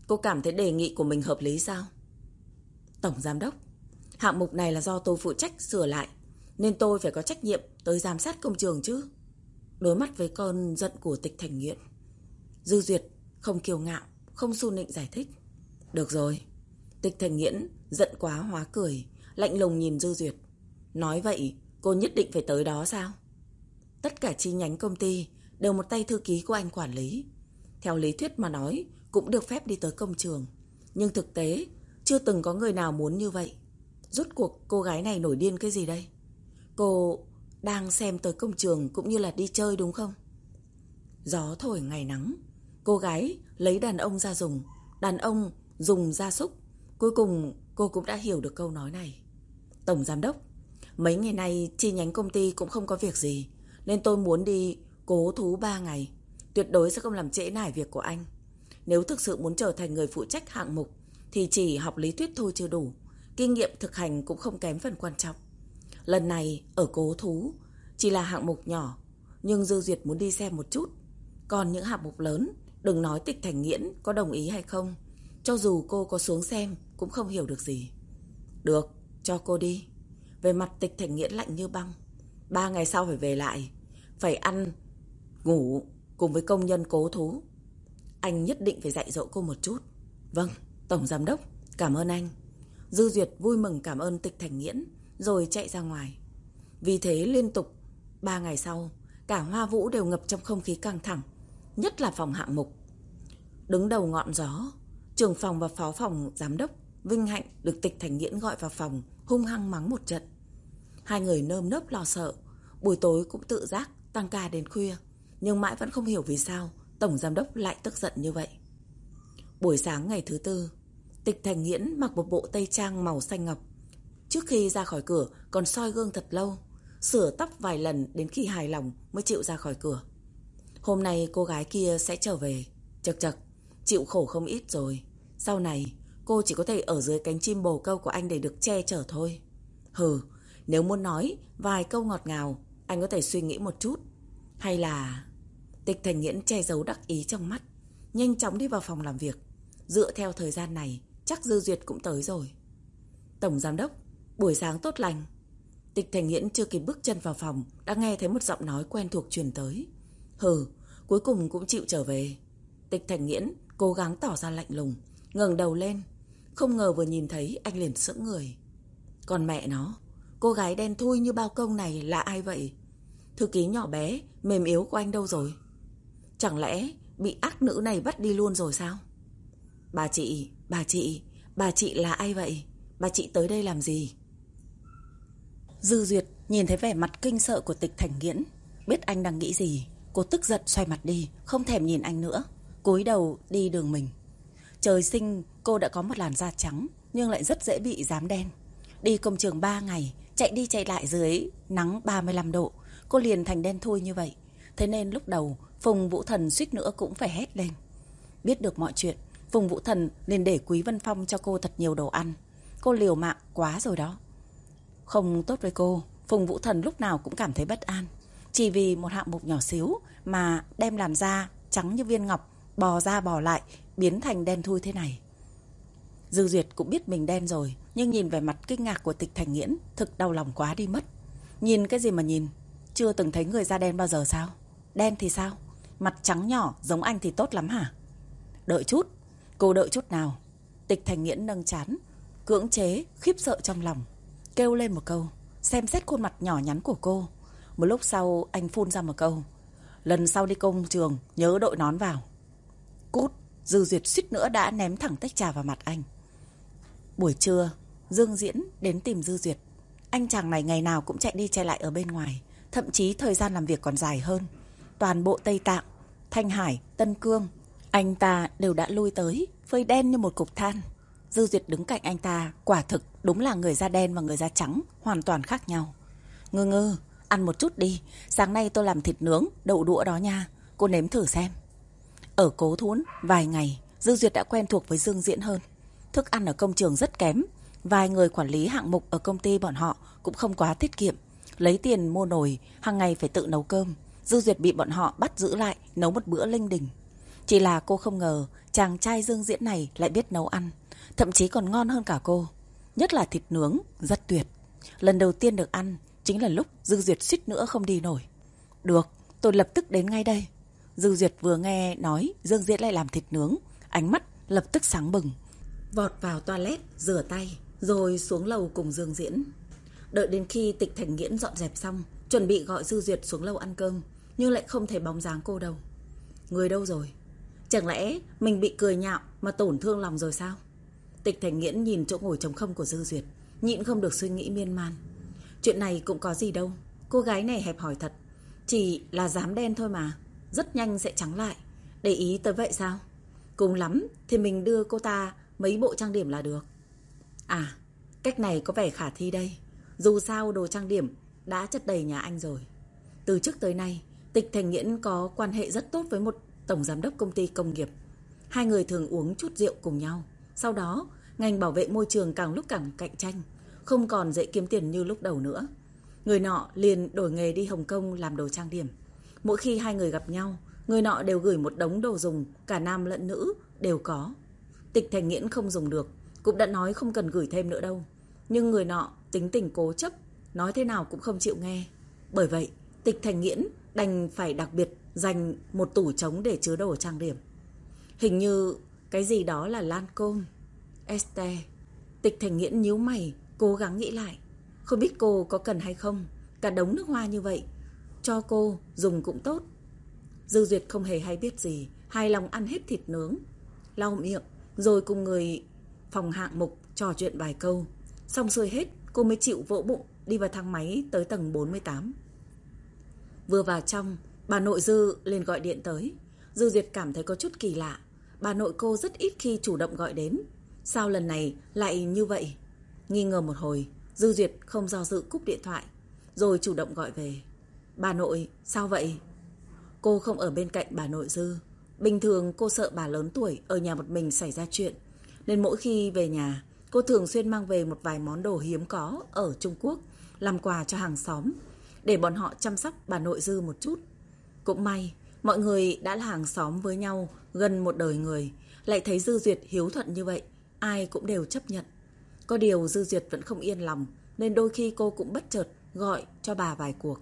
Cô cảm thấy đề nghị của mình hợp lý sao? Tổng Giám Đốc, hạng mục này là do tôi phụ trách sửa lại, nên tôi phải có trách nhiệm tới giám sát công trường chứ. Đối mắt với con giận của tịch thành nghiện. Dư Duyệt không kiêu ngạo, không su nịnh giải thích. Được rồi. Tịch thành nghiễn giận quá hóa cười, lạnh lùng nhìn Dư Duyệt. Nói vậy, cô nhất định phải tới đó sao? Tất cả chi nhánh công ty đều một tay thư ký của anh quản lý. Theo lý thuyết mà nói, cũng được phép đi tới công trường. Nhưng thực tế, chưa từng có người nào muốn như vậy. Rốt cuộc cô gái này nổi điên cái gì đây? Cô đang xem tới công trường cũng như là đi chơi đúng không? Gió thổi ngày nắng. Cô gái lấy đàn ông ra dùng. Đàn ông dùng gia súc. Cuối cùng cô cũng đã hiểu được câu nói này. Tổng giám đốc, mấy ngày nay chi nhánh công ty cũng không có việc gì. Nên tôi muốn đi cố thú 3 ngày. Tuyệt đối sẽ không làm trễ nải việc của anh. Nếu thực sự muốn trở thành người phụ trách hạng mục thì chỉ học lý thuyết thôi chưa đủ. Kinh nghiệm thực hành cũng không kém phần quan trọng. Lần này ở cố thú chỉ là hạng mục nhỏ, nhưng Dư Duyệt muốn đi xem một chút. Còn những hạng mục lớn, đừng nói tịch thành nghiễn có đồng ý hay không. Cho dù cô có xuống xem, cũng không hiểu được gì. Được, cho cô đi. Về mặt tịch thành nghiễn lạnh như băng. Ba ngày sau phải về lại. Phải ăn, ngủ cùng với công nhân cố thú. Anh nhất định phải dạy dỗ cô một chút. Vâng, Tổng Giám Đốc, cảm ơn anh. Dư Duyệt vui mừng cảm ơn tịch thành nghiễn, rồi chạy ra ngoài. Vì thế liên tục, ba ngày sau, cả hoa vũ đều ngập trong không khí căng thẳng, nhất là phòng hạng mục. Đứng đầu ngọn gió, trưởng phòng và phó phòng giám đốc Vinh Hạnh được tịch thành nghiễn gọi vào phòng, hung hăng mắng một trận. Hai người nơm nớp lo sợ, buổi tối cũng tự giác tăng ca đến khuya, nhưng mãi vẫn không hiểu vì sao tổng giám đốc lại tức giận như vậy. Buổi sáng ngày thứ tư, Tịch Thành Nghiễn mặc một bộ tây trang màu xanh ngọc. Trước khi ra khỏi cửa còn soi gương thật lâu, sửa tóc vài lần đến khi hài lòng mới chịu ra khỏi cửa. Hôm nay cô gái kia sẽ trở về. Chật chật, chịu khổ không ít rồi. Sau này, cô chỉ có thể ở dưới cánh chim bồ câu của anh để được che chở thôi. Hừ, nếu muốn nói vài câu ngọt ngào, anh có thể suy nghĩ một chút. Hay là... Tịch Thành Nghiễn che giấu đắc ý trong mắt, nhanh chóng đi vào phòng làm việc. Dựa theo thời gian này, chắc Dư Duyệt cũng tới rồi. Tổng Giám Đốc, buổi sáng tốt lành. Tịch Thành Nghiễn chưa kịp bước chân vào phòng, đã nghe thấy một giọng nói quen thuộc truyền tới. Hừ, cuối cùng cũng chịu trở về. Tịch Thành Nghiễn cố gắng tỏ ra lạnh lùng, ngẩng đầu lên. Không ngờ vừa nhìn thấy anh liền sững người. Còn mẹ nó, cô gái đen thui như bao công này là ai vậy? Thư ký nhỏ bé, mềm yếu của anh đâu rồi? Chẳng lẽ bị ác nữ này bắt đi luôn rồi sao? Bà chị, bà chị, bà chị là ai vậy? Bà chị tới đây làm gì? Dư Duyệt nhìn thấy vẻ mặt kinh sợ của tịch thành nghiễn. Biết anh đang nghĩ gì. Cô tức giận xoay mặt đi, không thèm nhìn anh nữa. cúi đầu đi đường mình. Trời sinh cô đã có một làn da trắng, nhưng lại rất dễ bị dám đen. Đi công trường 3 ngày, chạy đi chạy lại dưới nắng 35 độ. Cô liền thành đen thui như vậy. Thế nên lúc đầu, Phùng Vũ Thần suýt nữa cũng phải hét lên. Biết được mọi chuyện, Phùng Vũ Thần liền để Quý Vân Phong cho cô thật nhiều đồ ăn. Cô liều mạng quá rồi đó. Không tốt với cô, Phùng Vũ Thần lúc nào cũng cảm thấy bất an. Chỉ vì một hạng mục nhỏ xíu mà đem làn da trắng như viên ngọc, bò ra bò lại, biến thành đen thui thế này. Dư Duyệt cũng biết mình đen rồi, nhưng nhìn về mặt kinh ngạc của tịch thành nghiễn, thực đau lòng quá đi mất. Nhìn cái gì mà nhìn, chưa từng thấy người da đen bao giờ sao? Đen thì sao? Mặt trắng nhỏ giống anh thì tốt lắm hả? Đợi chút, cô đợi chút nào? Tịch thành nghiễn nâng chán, cưỡng chế, khiếp sợ trong lòng. Kêu lên một câu, xem xét khuôn mặt nhỏ nhắn của cô. Một lúc sau anh phun ra một câu. Lần sau đi công trường, nhớ đội nón vào. Cút, Dư Duyệt suýt nữa đã ném thẳng tách trà vào mặt anh. Buổi trưa, Dương Diễn đến tìm Dư Duyệt. Anh chàng này ngày nào cũng chạy đi chạy lại ở bên ngoài. Thậm chí thời gian làm việc còn dài hơn. Toàn bộ Tây Tạng, Thanh Hải, Tân Cương, anh ta đều đã lui tới, phơi đen như một cục than. Dư Duyệt đứng cạnh anh ta, quả thực đúng là người da đen và người da trắng, hoàn toàn khác nhau. Ngư ngư, ăn một chút đi, sáng nay tôi làm thịt nướng, đậu đũa đó nha, cô nếm thử xem. Ở cố thún, vài ngày, Dư Duyệt đã quen thuộc với Dương Diễn hơn. Thức ăn ở công trường rất kém, vài người quản lý hạng mục ở công ty bọn họ cũng không quá tiết kiệm. Lấy tiền mua nồi, hàng ngày phải tự nấu cơm. Dư Duyệt bị bọn họ bắt giữ lại, nấu một bữa linh đình. Chỉ là cô không ngờ chàng trai Dương Diễn này lại biết nấu ăn. Thậm chí còn ngon hơn cả cô. Nhất là thịt nướng, rất tuyệt. Lần đầu tiên được ăn, chính là lúc Dư Duyệt suýt nữa không đi nổi. Được, tôi lập tức đến ngay đây. Dư Duyệt vừa nghe nói Dương Diễn lại làm thịt nướng, ánh mắt lập tức sáng bừng. Vọt vào toilet, rửa tay, rồi xuống lầu cùng Dương Diễn. Đợi đến khi tịch thành nghiễn dọn dẹp xong, chuẩn bị gọi Dư Duyệt xuống lầu ăn cơm, nhưng lại không thể bóng dáng cô đâu. Người đâu rồi? Chẳng lẽ mình bị cười nhạo mà tổn thương lòng rồi sao? Tịch thành nghiễn nhìn chỗ ngồi trống không của Dư Duyệt, nhịn không được suy nghĩ miên man. Chuyện này cũng có gì đâu, cô gái này hẹp hỏi thật. Chỉ là dám đen thôi mà, rất nhanh sẽ trắng lại. Để ý tới vậy sao? Cùng lắm thì mình đưa cô ta mấy bộ trang điểm là được. À, cách này có vẻ khả thi đây. Dù sao đồ trang điểm đã chất đầy nhà anh rồi. Từ trước tới nay, Tịch Thành Nghiễn có quan hệ rất tốt với một tổng giám đốc công ty công nghiệp. Hai người thường uống chút rượu cùng nhau. Sau đó, ngành bảo vệ môi trường càng lúc càng cạnh tranh, không còn dễ kiếm tiền như lúc đầu nữa. Người nọ liền đổi nghề đi Hồng Kông làm đồ trang điểm. Mỗi khi hai người gặp nhau, người nọ đều gửi một đống đồ dùng, cả nam lẫn nữ đều có. Tịch Thành Nghiễn không dùng được, cũng đã nói không cần gửi thêm nữa đâu. Nhưng người nọ tính tình cố chấp, nói thế nào cũng không chịu nghe. Bởi vậy, Tịch Thành Nghiễn đành phải đặc biệt dành một tủ trống để chứa đồ trang điểm. Hình như cái gì đó là Lan Côm, Este. Tịch Thành Nghiễn nhíu mày, cố gắng nghĩ lại. Không biết cô có cần hay không, cả đống nước hoa như vậy. Cho cô dùng cũng tốt. Dư Duyệt không hề hay biết gì, hài lòng ăn hết thịt nướng. Lau miệng, rồi cùng người phòng hạng mục trò chuyện vài câu. Xong xuôi hết, cô mới chịu vỗ bụng đi vào thang máy tới tầng 48. Vừa vào trong, bà nội Dư lên gọi điện tới. Dư Duyệt cảm thấy có chút kỳ lạ. Bà nội cô rất ít khi chủ động gọi đến. Sao lần này lại như vậy? Nghi ngờ một hồi, Dư Duyệt không do dự cúp điện thoại, rồi chủ động gọi về. Bà nội, sao vậy? Cô không ở bên cạnh bà nội Dư. Bình thường cô sợ bà lớn tuổi ở nhà một mình xảy ra chuyện. Nên mỗi khi về nhà, cô thường xuyên mang về một vài món đồ hiếm có ở Trung Quốc làm quà cho hàng xóm để bọn họ chăm sóc bà nội Dư một chút. Cũng may, mọi người đã là hàng xóm với nhau gần một đời người, lại thấy Dư Duyệt hiếu thuận như vậy, ai cũng đều chấp nhận. Có điều Dư Duyệt vẫn không yên lòng, nên đôi khi cô cũng bất chợt gọi cho bà vài cuộc.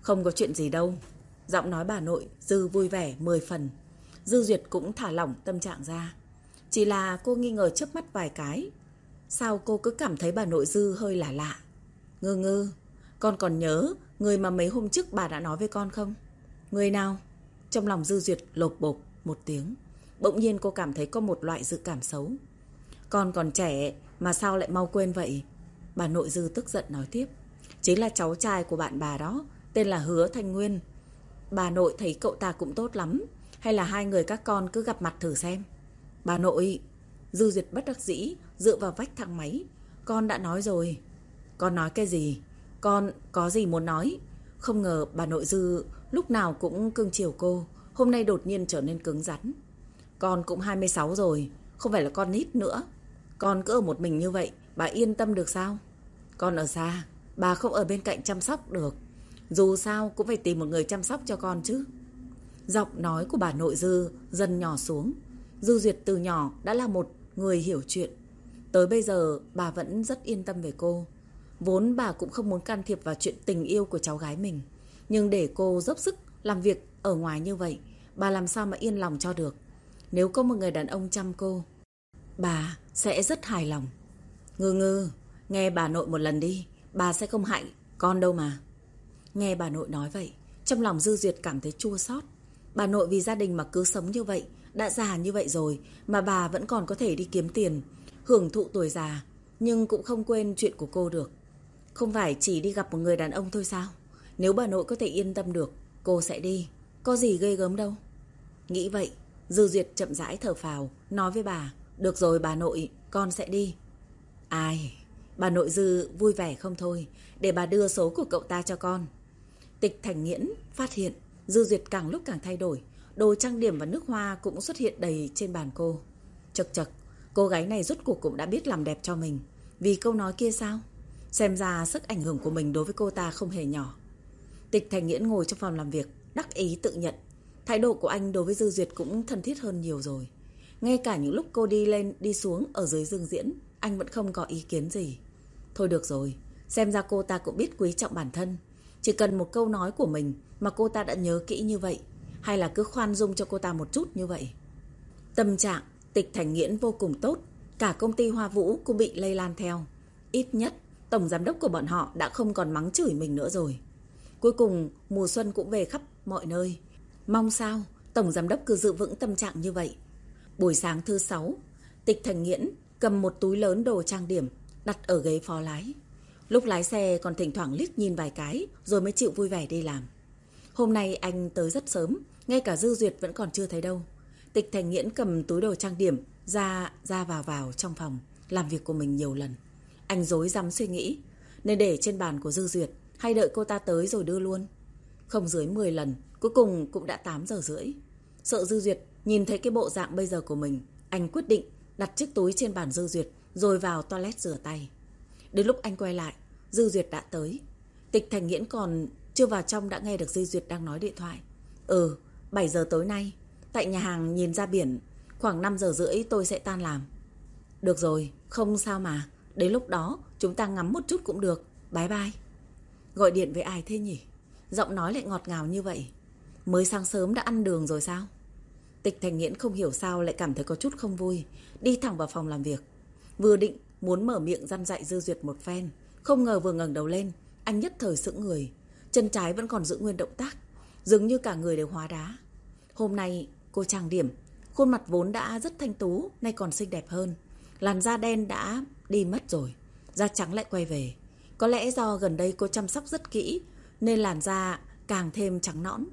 Không có chuyện gì đâu. Giọng nói bà nội, Dư vui vẻ mười phần. Dư Duyệt cũng thả lỏng tâm trạng ra. Chỉ là cô nghi ngờ chớp mắt vài cái. Sao cô cứ cảm thấy bà nội Dư hơi lạ lạ? Ngư ngư, con còn nhớ người mà mấy hôm trước bà đã nói với con không? Người nào? Trong lòng Dư Duyệt lột bột một tiếng. Bỗng nhiên cô cảm thấy có một loại dự cảm xấu. Con còn trẻ mà sao lại mau quên vậy? Bà nội Dư tức giận nói tiếp. Chính là cháu trai của bạn bà đó, tên là Hứa Thanh Nguyên. Bà nội thấy cậu ta cũng tốt lắm, hay là hai người các con cứ gặp mặt thử xem. Bà nội, Dư Duyệt bất đắc dĩ, dựa vào vách thang máy. Con đã nói rồi. Con nói cái gì? Con có gì muốn nói? Không ngờ bà nội Dư lúc nào cũng cưng chiều cô, hôm nay đột nhiên trở nên cứng rắn. Con cũng 26 rồi, không phải là con nít nữa. Con cứ ở một mình như vậy, bà yên tâm được sao? Con ở xa, bà không ở bên cạnh chăm sóc được. Dù sao cũng phải tìm một người chăm sóc cho con chứ. Giọng nói của bà nội Dư dần nhỏ xuống. Dư Duyệt từ nhỏ đã là một người hiểu chuyện. Tới bây giờ bà vẫn rất yên tâm về cô. Vốn bà cũng không muốn can thiệp vào chuyện tình yêu của cháu gái mình. Nhưng để cô dốc sức làm việc ở ngoài như vậy, bà làm sao mà yên lòng cho được. Nếu có một người đàn ông chăm cô, bà sẽ rất hài lòng. Ngư ngư, nghe bà nội một lần đi, bà sẽ không hại con đâu mà. Nghe bà nội nói vậy, trong lòng Dư Duyệt cảm thấy chua xót. Bà nội vì gia đình mà cứ sống như vậy, đã già như vậy rồi mà bà vẫn còn có thể đi kiếm tiền, hưởng thụ tuổi già, nhưng cũng không quên chuyện của cô được. Không phải chỉ đi gặp một người đàn ông thôi sao? Nếu bà nội có thể yên tâm được, cô sẽ đi. Có gì ghê gớm đâu. Nghĩ vậy, Dư Duyệt chậm rãi thở phào, nói với bà, được rồi bà nội, con sẽ đi. Ai? Bà nội Dư vui vẻ không thôi, để bà đưa số của cậu ta cho con. Tịch Thành Nghiễn phát hiện, Dư Duyệt càng lúc càng thay đổi, đồ trang điểm và nước hoa cũng xuất hiện đầy trên bàn cô. Chật chật, cô gái này rốt cuộc cũng đã biết làm đẹp cho mình. Vì câu nói kia sao? Xem ra sức ảnh hưởng của mình đối với cô ta không hề nhỏ. Tịch Thành Nghiễn ngồi trong phòng làm việc, đắc ý tự nhận. Thái độ của anh đối với Dư Duyệt cũng thân thiết hơn nhiều rồi. Ngay cả những lúc cô đi lên, đi xuống ở dưới dương diễn, anh vẫn không có ý kiến gì. Thôi được rồi, xem ra cô ta cũng biết quý trọng bản thân. Chỉ cần một câu nói của mình mà cô ta đã nhớ kỹ như vậy, hay là cứ khoan dung cho cô ta một chút như vậy. Tâm trạng, tịch thành nghiễn vô cùng tốt, cả công ty Hoa Vũ cũng bị lây lan theo. Ít nhất, tổng giám đốc của bọn họ đã không còn mắng chửi mình nữa rồi. Cuối cùng, mùa xuân cũng về khắp mọi nơi. Mong sao, tổng giám đốc cứ giữ vững tâm trạng như vậy. Buổi sáng thứ sáu, tịch thành nghiễn cầm một túi lớn đồ trang điểm, đặt ở ghế phó lái. Lúc lái xe còn thỉnh thoảng liếc nhìn vài cái rồi mới chịu vui vẻ đi làm. Hôm nay anh tới rất sớm, ngay cả Dư Duyệt vẫn còn chưa thấy đâu. Tịch Thành Nghiễn cầm túi đồ trang điểm ra ra vào vào trong phòng, làm việc của mình nhiều lần. Anh dối rắm suy nghĩ, nên để trên bàn của Dư Duyệt hay đợi cô ta tới rồi đưa luôn. Không dưới 10 lần, cuối cùng cũng đã 8 giờ rưỡi. Sợ Dư Duyệt nhìn thấy cái bộ dạng bây giờ của mình, anh quyết định đặt chiếc túi trên bàn Dư Duyệt rồi vào toilet rửa tay. Đến lúc anh quay lại, Dư Duyệt đã tới. Tịch Thành Nghiễn còn chưa vào trong đã nghe được Dư Duyệt đang nói điện thoại. Ừ, 7 giờ tối nay, tại nhà hàng nhìn ra biển, khoảng 5 giờ rưỡi tôi sẽ tan làm. Được rồi, không sao mà, đến lúc đó chúng ta ngắm một chút cũng được, bye bye. Gọi điện với ai thế nhỉ? Giọng nói lại ngọt ngào như vậy. Mới sáng sớm đã ăn đường rồi sao? Tịch Thành Nghiễn không hiểu sao lại cảm thấy có chút không vui, đi thẳng vào phòng làm việc. Vừa định muốn mở miệng răn dạy Dư Duyệt một phen, không ngờ vừa ngẩng đầu lên, anh nhất thời sững người, chân trái vẫn còn giữ nguyên động tác, dường như cả người đều hóa đá. Hôm nay cô trang điểm, khuôn mặt vốn đã rất thanh tú, nay còn xinh đẹp hơn. Làn da đen đã đi mất rồi, da trắng lại quay về. Có lẽ do gần đây cô chăm sóc rất kỹ, nên làn da càng thêm trắng nõn.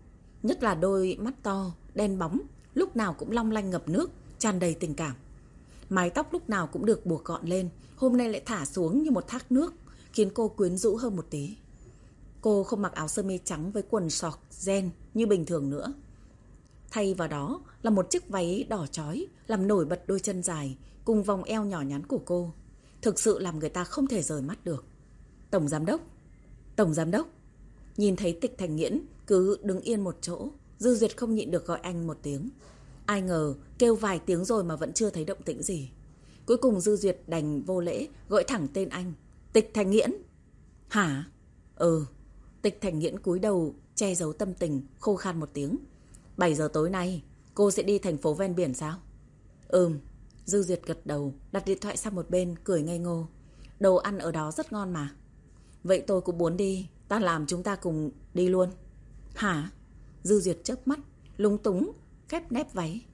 Nhất là đôi mắt to, đen bóng, lúc nào cũng long lanh ngập nước, tràn đầy tình cảm. Mái tóc lúc nào cũng được buộc gọn lên, hôm nay lại thả xuống như một thác nước, khiến cô quyến rũ hơn một tí. Cô không mặc áo sơ mi trắng với quần sọc gen như bình thường nữa. Thay vào đó là một chiếc váy đỏ chói làm nổi bật đôi chân dài cùng vòng eo nhỏ nhắn của cô. Thực sự làm người ta không thể rời mắt được. Tổng giám đốc, tổng giám đốc. Nhìn thấy tịch thành nghiễn cứ đứng yên một chỗ, Dư Duyệt không nhịn được gọi anh một tiếng. Ai ngờ kêu vài tiếng rồi mà vẫn chưa thấy động tĩnh gì. Cuối cùng Dư Duyệt đành vô lễ gọi thẳng tên anh. Tịch Thành Nghiễn. Hả? Ừ. Tịch Thành Nghiễn cúi đầu che giấu tâm tình, khô khan một tiếng. 7 giờ tối nay, cô sẽ đi thành phố ven biển sao? Ừm. Dư Duyệt gật đầu, đặt điện thoại sang một bên, cười ngây ngô. Đồ ăn ở đó rất ngon mà. Vậy tôi cũng muốn đi, ta làm chúng ta cùng đi luôn. Hả? Dư Duyệt chớp mắt, lúng túng, khép nép váy.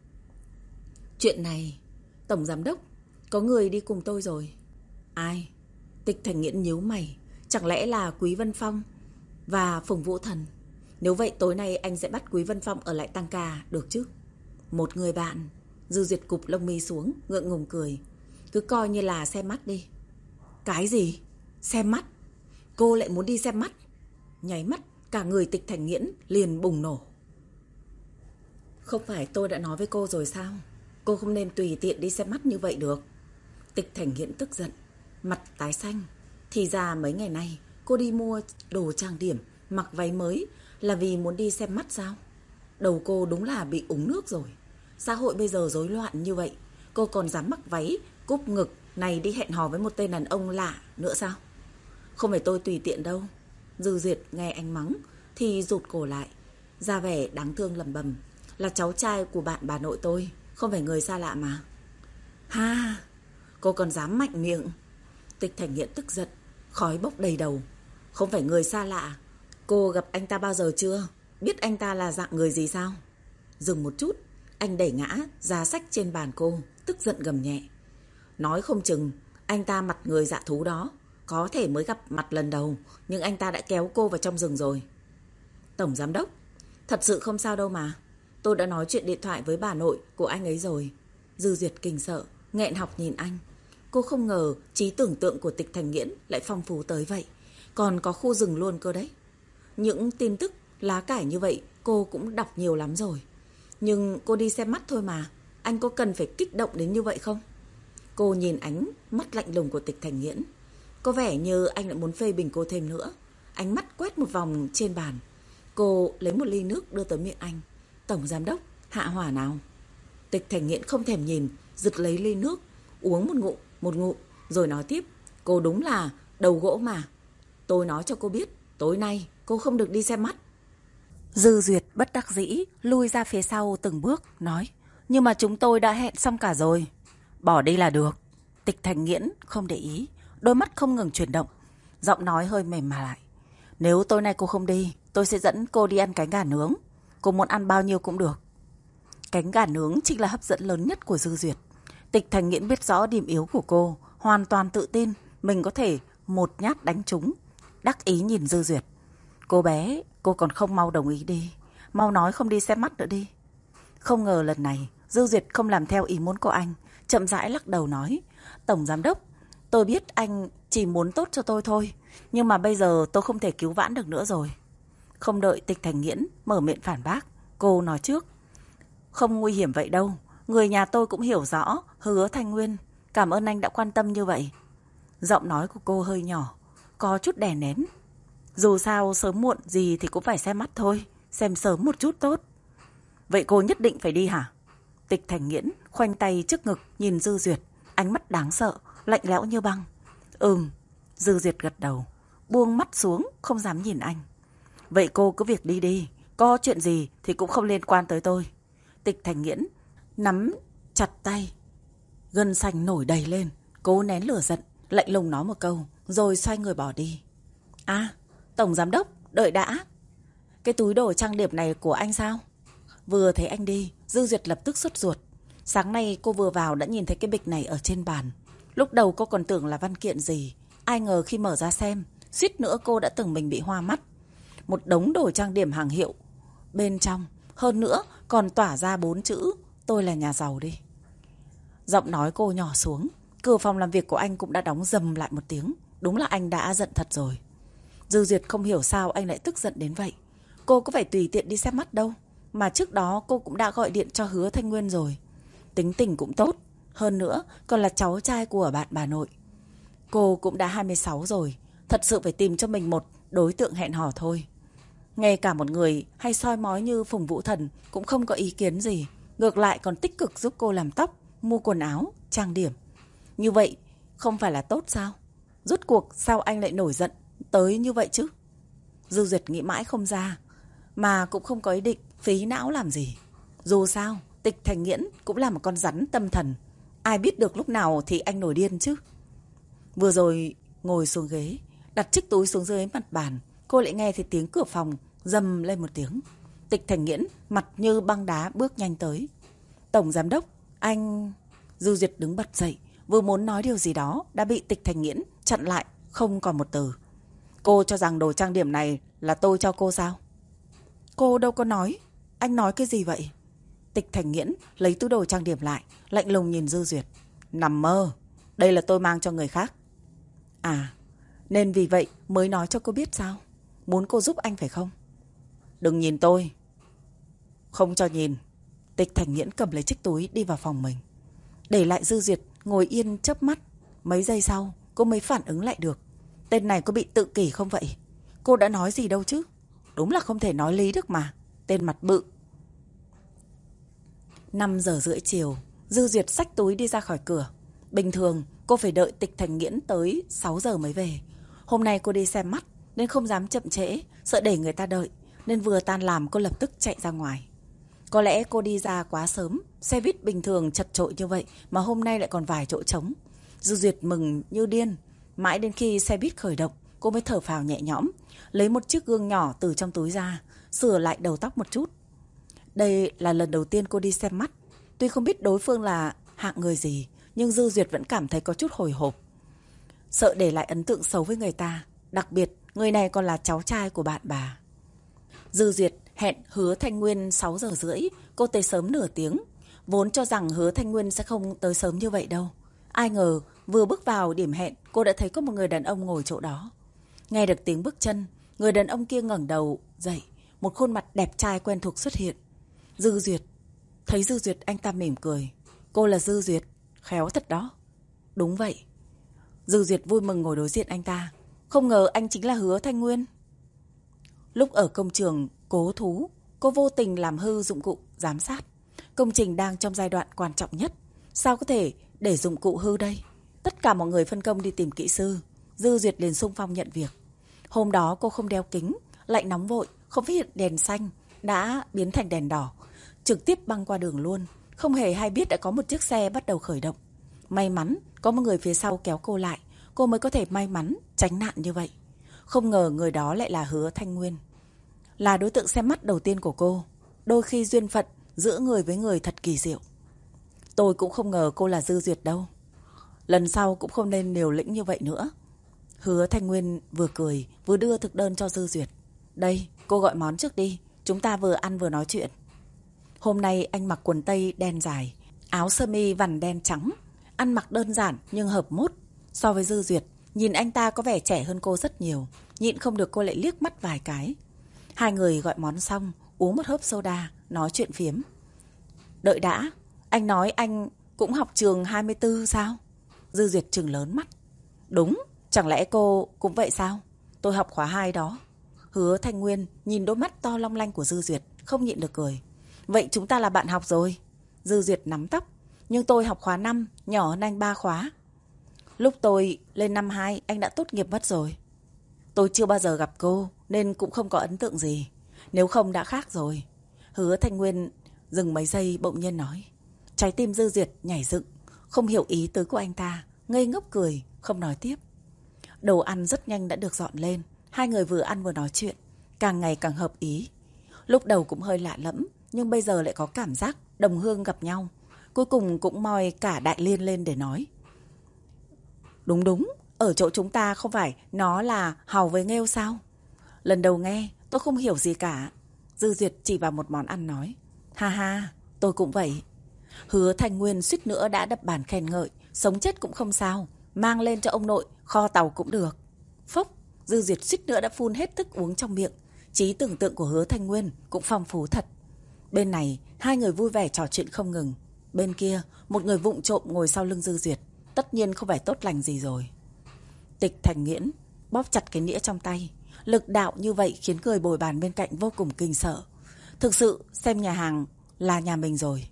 Chuyện này, Tổng Giám Đốc, có người đi cùng tôi rồi. Ai? Tịch Thành Nghiễn nhíu mày. Chẳng lẽ là Quý Vân Phong và Phùng Vũ Thần? Nếu vậy tối nay anh sẽ bắt Quý Vân Phong ở lại tăng ca, được chứ? Một người bạn. Dư Duyệt cục lông mi xuống, ngượng ngùng cười. Cứ coi như là xem mắt đi. Cái gì? Xem mắt? Cô lại muốn đi xem mắt? Nháy mắt, cả người tịch thành nghiễn liền bùng nổ. Không phải tôi đã nói với cô rồi sao? Cô không nên tùy tiện đi xem mắt như vậy được. Tịch thành nghiễn tức giận mặt tái xanh. Thì ra mấy ngày nay, cô đi mua đồ trang điểm, mặc váy mới là vì muốn đi xem mắt sao? Đầu cô đúng là bị úng nước rồi. Xã hội bây giờ rối loạn như vậy, cô còn dám mặc váy, cúp ngực này đi hẹn hò với một tên đàn ông lạ nữa sao? Không phải tôi tùy tiện đâu. Dư Duyệt nghe anh mắng thì rụt cổ lại, ra vẻ đáng thương lầm bầm. Là cháu trai của bạn bà nội tôi, không phải người xa lạ mà. Ha, cô còn dám mạnh miệng. Tịch Thành Nghiện tức giận, khói bốc đầy đầu. Không phải người xa lạ. Cô gặp anh ta bao giờ chưa? Biết anh ta là dạng người gì sao? Dừng một chút, anh đẩy ngã, ra sách trên bàn cô, tức giận gầm nhẹ. Nói không chừng, anh ta mặt người dạ thú đó. Có thể mới gặp mặt lần đầu, nhưng anh ta đã kéo cô vào trong rừng rồi. Tổng giám đốc, thật sự không sao đâu mà. Tôi đã nói chuyện điện thoại với bà nội của anh ấy rồi. Dư Duyệt kinh sợ, nghẹn học nhìn anh. Cô không ngờ trí tưởng tượng của tịch thành nghiễn lại phong phú tới vậy. Còn có khu rừng luôn cơ đấy. Những tin tức lá cải như vậy cô cũng đọc nhiều lắm rồi. Nhưng cô đi xem mắt thôi mà. Anh có cần phải kích động đến như vậy không? Cô nhìn ánh mắt lạnh lùng của tịch thành nghiễn. Có vẻ như anh lại muốn phê bình cô thêm nữa. Ánh mắt quét một vòng trên bàn. Cô lấy một ly nước đưa tới miệng anh. Tổng giám đốc, hạ hỏa nào? Tịch thành nghiện không thèm nhìn, giật lấy ly nước, uống một ngụm, một ngụm, rồi nói tiếp. Cô đúng là đầu gỗ mà. Tôi nói cho cô biết, tối nay cô không được đi xem mắt. Dư Duyệt bất đắc dĩ, lui ra phía sau từng bước, nói. Nhưng mà chúng tôi đã hẹn xong cả rồi. Bỏ đi là được. Tịch thành nghiễn không để ý, đôi mắt không ngừng chuyển động. Giọng nói hơi mềm mà lại. Nếu tối nay cô không đi, tôi sẽ dẫn cô đi ăn cánh gà nướng. Cô muốn ăn bao nhiêu cũng được. Cánh gà nướng chính là hấp dẫn lớn nhất của Dư Duyệt. Tịch Thành Nghiễn biết rõ điểm yếu của cô, hoàn toàn tự tin mình có thể một nhát đánh trúng. Đắc ý nhìn Dư Duyệt. Cô bé, cô còn không mau đồng ý đi. Mau nói không đi xem mắt nữa đi. Không ngờ lần này, Dư Duyệt không làm theo ý muốn của anh. Chậm rãi lắc đầu nói. Tổng Giám Đốc, tôi biết anh chỉ muốn tốt cho tôi thôi. Nhưng mà bây giờ tôi không thể cứu vãn được nữa rồi. Không đợi tịch thành nghiễn, mở miệng phản bác. Cô nói trước. Không nguy hiểm vậy đâu. Người nhà tôi cũng hiểu rõ. Hứa Thanh Nguyên. Cảm ơn anh đã quan tâm như vậy. Giọng nói của cô hơi nhỏ. Có chút đè nén. Dù sao sớm muộn gì thì cũng phải xem mắt thôi. Xem sớm một chút tốt. Vậy cô nhất định phải đi hả? Tịch thành nghiễn, khoanh tay trước ngực, nhìn Dư Duyệt. Ánh mắt đáng sợ, lạnh lẽo như băng. Ừm, Dư Duyệt gật đầu. Buông mắt xuống, không dám nhìn anh. Vậy cô cứ việc đi đi. Có chuyện gì thì cũng không liên quan tới tôi. Tịch thành nghiễn, nắm chặt tay. Gân xanh nổi đầy lên, cố nén lửa giận, lạnh lùng nói một câu, rồi xoay người bỏ đi. À, Tổng Giám Đốc, đợi đã. Cái túi đồ trang điểm này của anh sao? Vừa thấy anh đi, Dư Duyệt lập tức xuất ruột. Sáng nay cô vừa vào đã nhìn thấy cái bịch này ở trên bàn. Lúc đầu cô còn tưởng là văn kiện gì. Ai ngờ khi mở ra xem, suýt nữa cô đã tưởng mình bị hoa mắt. Một đống đồ trang điểm hàng hiệu. Bên trong, hơn nữa còn tỏa ra bốn chữ Tôi là nhà giàu đi. Giọng nói cô nhỏ xuống. Cửa phòng làm việc của anh cũng đã đóng dầm lại một tiếng. Đúng là anh đã giận thật rồi. Dư Duyệt không hiểu sao anh lại tức giận đến vậy. Cô có phải tùy tiện đi xem mắt đâu. Mà trước đó cô cũng đã gọi điện cho hứa Thanh Nguyên rồi. Tính tình cũng tốt. Hơn nữa, còn là cháu trai của bạn bà nội. Cô cũng đã 26 rồi. Thật sự phải tìm cho mình một đối tượng hẹn hò thôi. Ngay cả một người hay soi mói như Phùng Vũ Thần cũng không có ý kiến gì. Ngược lại còn tích cực giúp cô làm tóc, mua quần áo, trang điểm. Như vậy không phải là tốt sao? Rút cuộc sao anh lại nổi giận tới như vậy chứ? Dư Duyệt nghĩ mãi không ra. Mà cũng không có ý định phí não làm gì. Dù sao, tịch thành nghiễn cũng là một con rắn tâm thần. Ai biết được lúc nào thì anh nổi điên chứ? Vừa rồi ngồi xuống ghế, đặt chiếc túi xuống dưới mặt bàn. Cô lại nghe thấy tiếng cửa phòng dầm lên một tiếng. Tịch Thành Nghiễn mặt như băng đá bước nhanh tới. Tổng Giám Đốc, anh... dư Duyệt đứng bật dậy, vừa muốn nói điều gì đó đã bị Tịch Thành Nghiễn chặn lại, không còn một từ. Cô cho rằng đồ trang điểm này là tôi cho cô sao? Cô đâu có nói. Anh nói cái gì vậy? Tịch Thành Nghiễn lấy túi đồ trang điểm lại, lạnh lùng nhìn Dư Duyệt. Nằm mơ, đây là tôi mang cho người khác. À, nên vì vậy mới nói cho cô biết sao? Muốn cô giúp anh phải không? Đừng nhìn tôi. Không cho nhìn. Tịch Thành Nghiễn cầm lấy chiếc túi đi vào phòng mình. Để lại Dư Duyệt ngồi yên chớp mắt. Mấy giây sau, cô mới phản ứng lại được. Tên này có bị tự kỷ không vậy? Cô đã nói gì đâu chứ? Đúng là không thể nói lý được mà. Tên mặt bự. 5 giờ rưỡi chiều, Dư Duyệt xách túi đi ra khỏi cửa. Bình thường, cô phải đợi Tịch Thành Nghiễn tới 6 giờ mới về. Hôm nay cô đi xem mắt, nên không dám chậm trễ, sợ để người ta đợi nên vừa tan làm cô lập tức chạy ra ngoài. Có lẽ cô đi ra quá sớm, xe buýt bình thường chật trội như vậy mà hôm nay lại còn vài chỗ trống. Dư Duyệt mừng như điên, mãi đến khi xe buýt khởi động, cô mới thở phào nhẹ nhõm, lấy một chiếc gương nhỏ từ trong túi ra, sửa lại đầu tóc một chút. Đây là lần đầu tiên cô đi xem mắt, tuy không biết đối phương là hạng người gì, nhưng Dư Duyệt vẫn cảm thấy có chút hồi hộp. Sợ để lại ấn tượng xấu với người ta, đặc biệt người này còn là cháu trai của bạn bà. Dư Duyệt hẹn hứa Thanh Nguyên 6 giờ rưỡi, cô tới sớm nửa tiếng. Vốn cho rằng hứa Thanh Nguyên sẽ không tới sớm như vậy đâu. Ai ngờ, vừa bước vào điểm hẹn, cô đã thấy có một người đàn ông ngồi chỗ đó. Nghe được tiếng bước chân, người đàn ông kia ngẩng đầu, dậy, một khuôn mặt đẹp trai quen thuộc xuất hiện. Dư Duyệt. Thấy Dư Duyệt anh ta mỉm cười. Cô là Dư Duyệt, khéo thật đó. Đúng vậy. Dư Duyệt vui mừng ngồi đối diện anh ta. Không ngờ anh chính là Hứa Thanh Nguyên. Lúc ở công trường cố thú, cô vô tình làm hư dụng cụ giám sát. Công trình đang trong giai đoạn quan trọng nhất. Sao có thể để dụng cụ hư đây? Tất cả mọi người phân công đi tìm kỹ sư. Dư Duyệt liền sung phong nhận việc. Hôm đó cô không đeo kính, lạnh nóng vội, không phát hiện đèn xanh, đã biến thành đèn đỏ. Trực tiếp băng qua đường luôn, không hề hay biết đã có một chiếc xe bắt đầu khởi động. May mắn, có một người phía sau kéo cô lại, cô mới có thể may mắn tránh nạn như vậy. Không ngờ người đó lại là Hứa Thanh Nguyên. Là đối tượng xem mắt đầu tiên của cô. Đôi khi duyên phận giữa người với người thật kỳ diệu. Tôi cũng không ngờ cô là Dư Duyệt đâu. Lần sau cũng không nên liều lĩnh như vậy nữa. Hứa Thanh Nguyên vừa cười, vừa đưa thực đơn cho Dư Duyệt. Đây, cô gọi món trước đi. Chúng ta vừa ăn vừa nói chuyện. Hôm nay anh mặc quần tây đen dài, áo sơ mi vằn đen trắng. Ăn mặc đơn giản nhưng hợp mốt. So với Dư Duyệt, nhìn anh ta có vẻ trẻ hơn cô rất nhiều. Nhịn không được cô lại liếc mắt vài cái. Hai người gọi món xong, uống một hớp soda, nói chuyện phiếm. Đợi đã, anh nói anh cũng học trường 24 sao? Dư Duyệt trừng lớn mắt. Đúng, chẳng lẽ cô cũng vậy sao? Tôi học khóa 2 đó. Hứa Thanh Nguyên nhìn đôi mắt to long lanh của Dư Duyệt, không nhịn được cười. Vậy chúng ta là bạn học rồi. Dư Duyệt nắm tóc. Nhưng tôi học khóa 5, nhỏ hơn anh 3 khóa. Lúc tôi lên năm 2, anh đã tốt nghiệp mất rồi. Tôi chưa bao giờ gặp cô, nên cũng không có ấn tượng gì. Nếu không đã khác rồi. Hứa Thanh Nguyên dừng mấy giây bỗng nhiên nói. Trái tim Dư Duyệt nhảy dựng, không hiểu ý tứ của anh ta, ngây ngốc cười, không nói tiếp. Đồ ăn rất nhanh đã được dọn lên, hai người vừa ăn vừa nói chuyện, càng ngày càng hợp ý. Lúc đầu cũng hơi lạ lẫm, nhưng bây giờ lại có cảm giác đồng hương gặp nhau. Cuối cùng cũng moi cả đại liên lên để nói. Đúng đúng, ở chỗ chúng ta không phải nó là hào với nghêu sao? Lần đầu nghe, tôi không hiểu gì cả. Dư Duyệt chỉ vào một món ăn nói. Ha ha, tôi cũng vậy. Hứa Thành Nguyên suýt nữa đã đập bàn khen ngợi, sống chết cũng không sao, mang lên cho ông nội, kho tàu cũng được. Phốc, Dư Duyệt suýt nữa đã phun hết thức uống trong miệng. Trí tưởng tượng của Hứa thành Nguyên cũng phong phú thật. Bên này, hai người vui vẻ trò chuyện không ngừng. Bên kia, một người vụng trộm ngồi sau lưng Dư Duyệt. Tất nhiên không phải tốt lành gì rồi. Tịch thành nghiễn, bóp chặt cái nĩa trong tay. Lực đạo như vậy khiến người bồi bàn bên cạnh vô cùng kinh sợ. Thực sự, xem nhà hàng là nhà mình rồi.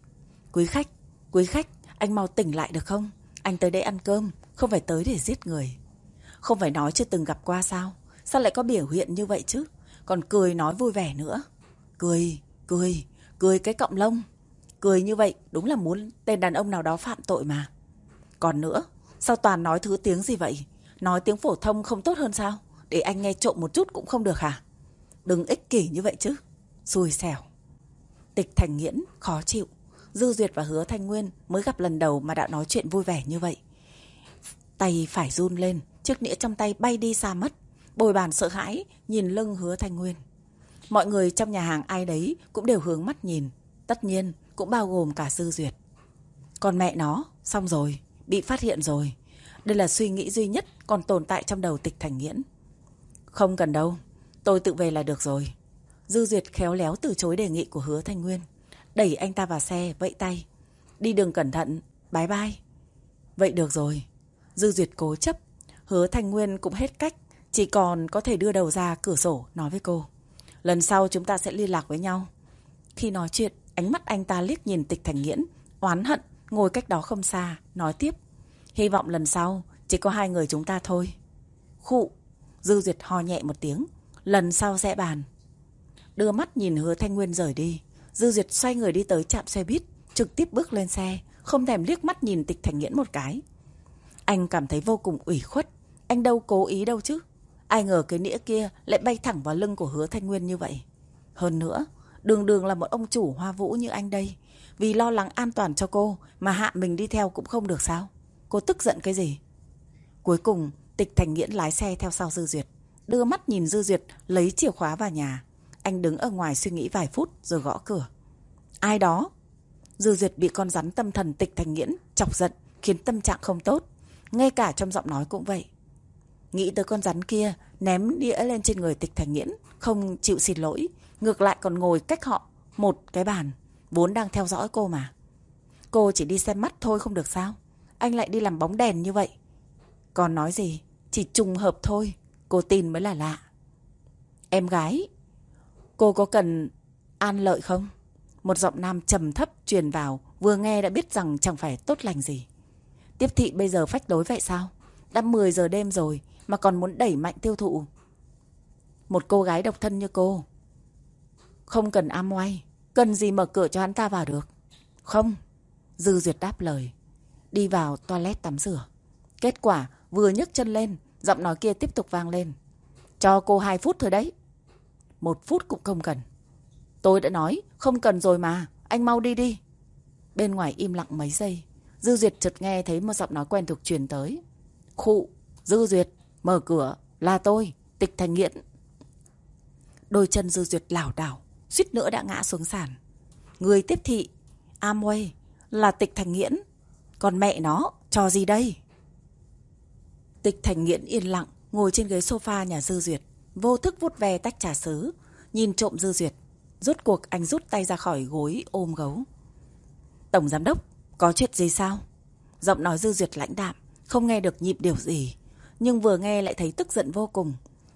Quý khách, quý khách, anh mau tỉnh lại được không? Anh tới đây ăn cơm, không phải tới để giết người. Không phải nói chưa từng gặp qua sao? Sao lại có biểu hiện như vậy chứ? Còn cười nói vui vẻ nữa. Cười, cười, cười cái cọng lông. Cười như vậy đúng là muốn tên đàn ông nào đó phạm tội mà. Còn nữa, sao toàn nói thứ tiếng gì vậy? Nói tiếng phổ thông không tốt hơn sao? Để anh nghe trộm một chút cũng không được hả? Đừng ích kỷ như vậy chứ. Xui xẻo. Tịch thành nghiễn, khó chịu. Dư Duyệt và Hứa Thanh Nguyên mới gặp lần đầu mà đã nói chuyện vui vẻ như vậy. Tay phải run lên, chiếc nĩa trong tay bay đi xa mất. Bồi bàn sợ hãi, nhìn lưng Hứa Thanh Nguyên. Mọi người trong nhà hàng ai đấy cũng đều hướng mắt nhìn. Tất nhiên, cũng bao gồm cả Dư Duyệt. Còn mẹ nó, xong rồi, bị phát hiện rồi. Đây là suy nghĩ duy nhất còn tồn tại trong đầu tịch thành nghiễn. Không cần đâu, tôi tự về là được rồi. Dư Duyệt khéo léo từ chối đề nghị của hứa Thanh Nguyên. Đẩy anh ta vào xe, vẫy tay. Đi đường cẩn thận, bye bye. Vậy được rồi. Dư Duyệt cố chấp. Hứa Thanh Nguyên cũng hết cách. Chỉ còn có thể đưa đầu ra cửa sổ nói với cô. Lần sau chúng ta sẽ liên lạc với nhau. Khi nói chuyện, ánh mắt anh ta liếc nhìn tịch thành nghiễn, oán hận, ngồi cách đó không xa, nói tiếp. Hy vọng lần sau chỉ có hai người chúng ta thôi. Khụ, Dư Duyệt ho nhẹ một tiếng. Lần sau sẽ bàn. Đưa mắt nhìn hứa Thanh Nguyên rời đi. Dư Duyệt xoay người đi tới trạm xe buýt, trực tiếp bước lên xe, không thèm liếc mắt nhìn tịch thành nghiễn một cái. Anh cảm thấy vô cùng ủy khuất. Anh đâu cố ý đâu chứ. Ai ngờ cái nĩa kia lại bay thẳng vào lưng của hứa Thanh Nguyên như vậy. Hơn nữa, đường đường là một ông chủ hoa vũ như anh đây. Vì lo lắng an toàn cho cô mà hạ mình đi theo cũng không được sao. Cô tức giận cái gì? Cuối cùng, tịch thành nghiễn lái xe theo sau Dư Duyệt. Đưa mắt nhìn Dư Duyệt lấy chìa khóa vào nhà. Anh đứng ở ngoài suy nghĩ vài phút rồi gõ cửa. Ai đó? Dư Duyệt bị con rắn tâm thần tịch thành nghiễn, chọc giận, khiến tâm trạng không tốt. Ngay cả trong giọng nói cũng vậy. Nghĩ tới con rắn kia, ném đĩa lên trên người tịch thành nghiễn, không chịu xin lỗi. Ngược lại còn ngồi cách họ một cái bàn, vốn đang theo dõi cô mà. Cô chỉ đi xem mắt thôi không được sao? Anh lại đi làm bóng đèn như vậy. Còn nói gì? Chỉ trùng hợp thôi. Cô tin mới là lạ. Em gái, cô có cần an lợi không? Một giọng nam trầm thấp truyền vào, vừa nghe đã biết rằng chẳng phải tốt lành gì. Tiếp thị bây giờ phách đối vậy sao? Đã 10 giờ đêm rồi mà còn muốn đẩy mạnh tiêu thụ. Một cô gái độc thân như cô. Không cần am oai, cần gì mở cửa cho hắn ta vào được. Không, Dư Duyệt đáp lời. Đi vào toilet tắm rửa. Kết quả vừa nhấc chân lên, giọng nói kia tiếp tục vang lên. Cho cô 2 phút thôi đấy. Một phút cũng không cần. Tôi đã nói, không cần rồi mà, anh mau đi đi. Bên ngoài im lặng mấy giây, Dư Duyệt chợt nghe thấy một giọng nói quen thuộc truyền tới. Khụ, Dư Duyệt, mở cửa, là tôi, tịch thành nghiện. Đôi chân Dư Duyệt lảo đảo, suýt nữa đã ngã xuống sàn. Người tiếp thị, Amway, là tịch thành nghiễn. Còn mẹ nó, cho gì đây? Tịch thành nghiễn yên lặng, ngồi trên ghế sofa nhà Dư Duyệt, vô thức vuốt ve tách trà sứ, nhìn trộm Dư Duyệt. Rốt cuộc anh rút tay ra khỏi gối ôm gấu. Tổng giám đốc, có chuyện gì sao? Giọng nói Dư Duyệt lãnh đạm, không nghe được nhịp điều gì. Nhưng vừa nghe lại thấy tức giận vô cùng.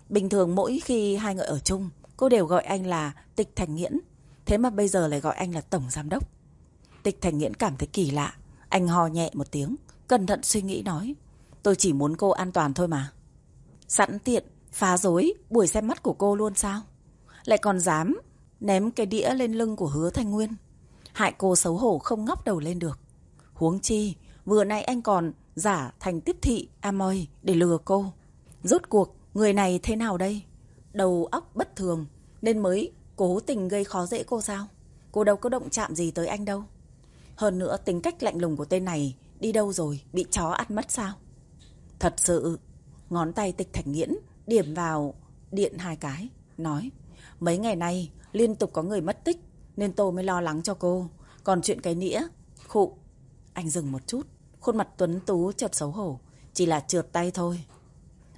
Bình thường mỗi khi hai người ở chung, cô đều gọi anh là Tịch Thành Nghiễn. Thế mà bây giờ lại gọi anh là Tổng Giám Đốc. Tịch Thành Nghiễn cảm thấy kỳ lạ. Anh hò nhẹ một tiếng, cẩn thận suy nghĩ nói. Tôi chỉ muốn cô an toàn thôi mà. Sẵn tiện, phá dối buổi xem mắt của cô luôn sao? Lại còn dám ném cái đĩa lên lưng của hứa Thanh Nguyên. Hại cô xấu hổ không ngóc đầu lên được. Huống chi, vừa nay anh còn giả thành tiếp thị Amoy để lừa cô. Rốt cuộc, người này thế nào đây? Đầu óc bất thường, nên mới cố tình gây khó dễ cô sao? Cô đâu có động chạm gì tới anh đâu. Hơn nữa tính cách lạnh lùng của tên này đi đâu rồi, bị chó ăn mất sao? Thật sự, ngón tay tịch thạch nghiễn điểm vào điện hai cái, nói Mấy ngày nay liên tục có người mất tích nên tôi mới lo lắng cho cô. Còn chuyện cái nĩa, khụ. Anh dừng một chút, khuôn mặt tuấn tú chợt xấu hổ, chỉ là trượt tay thôi.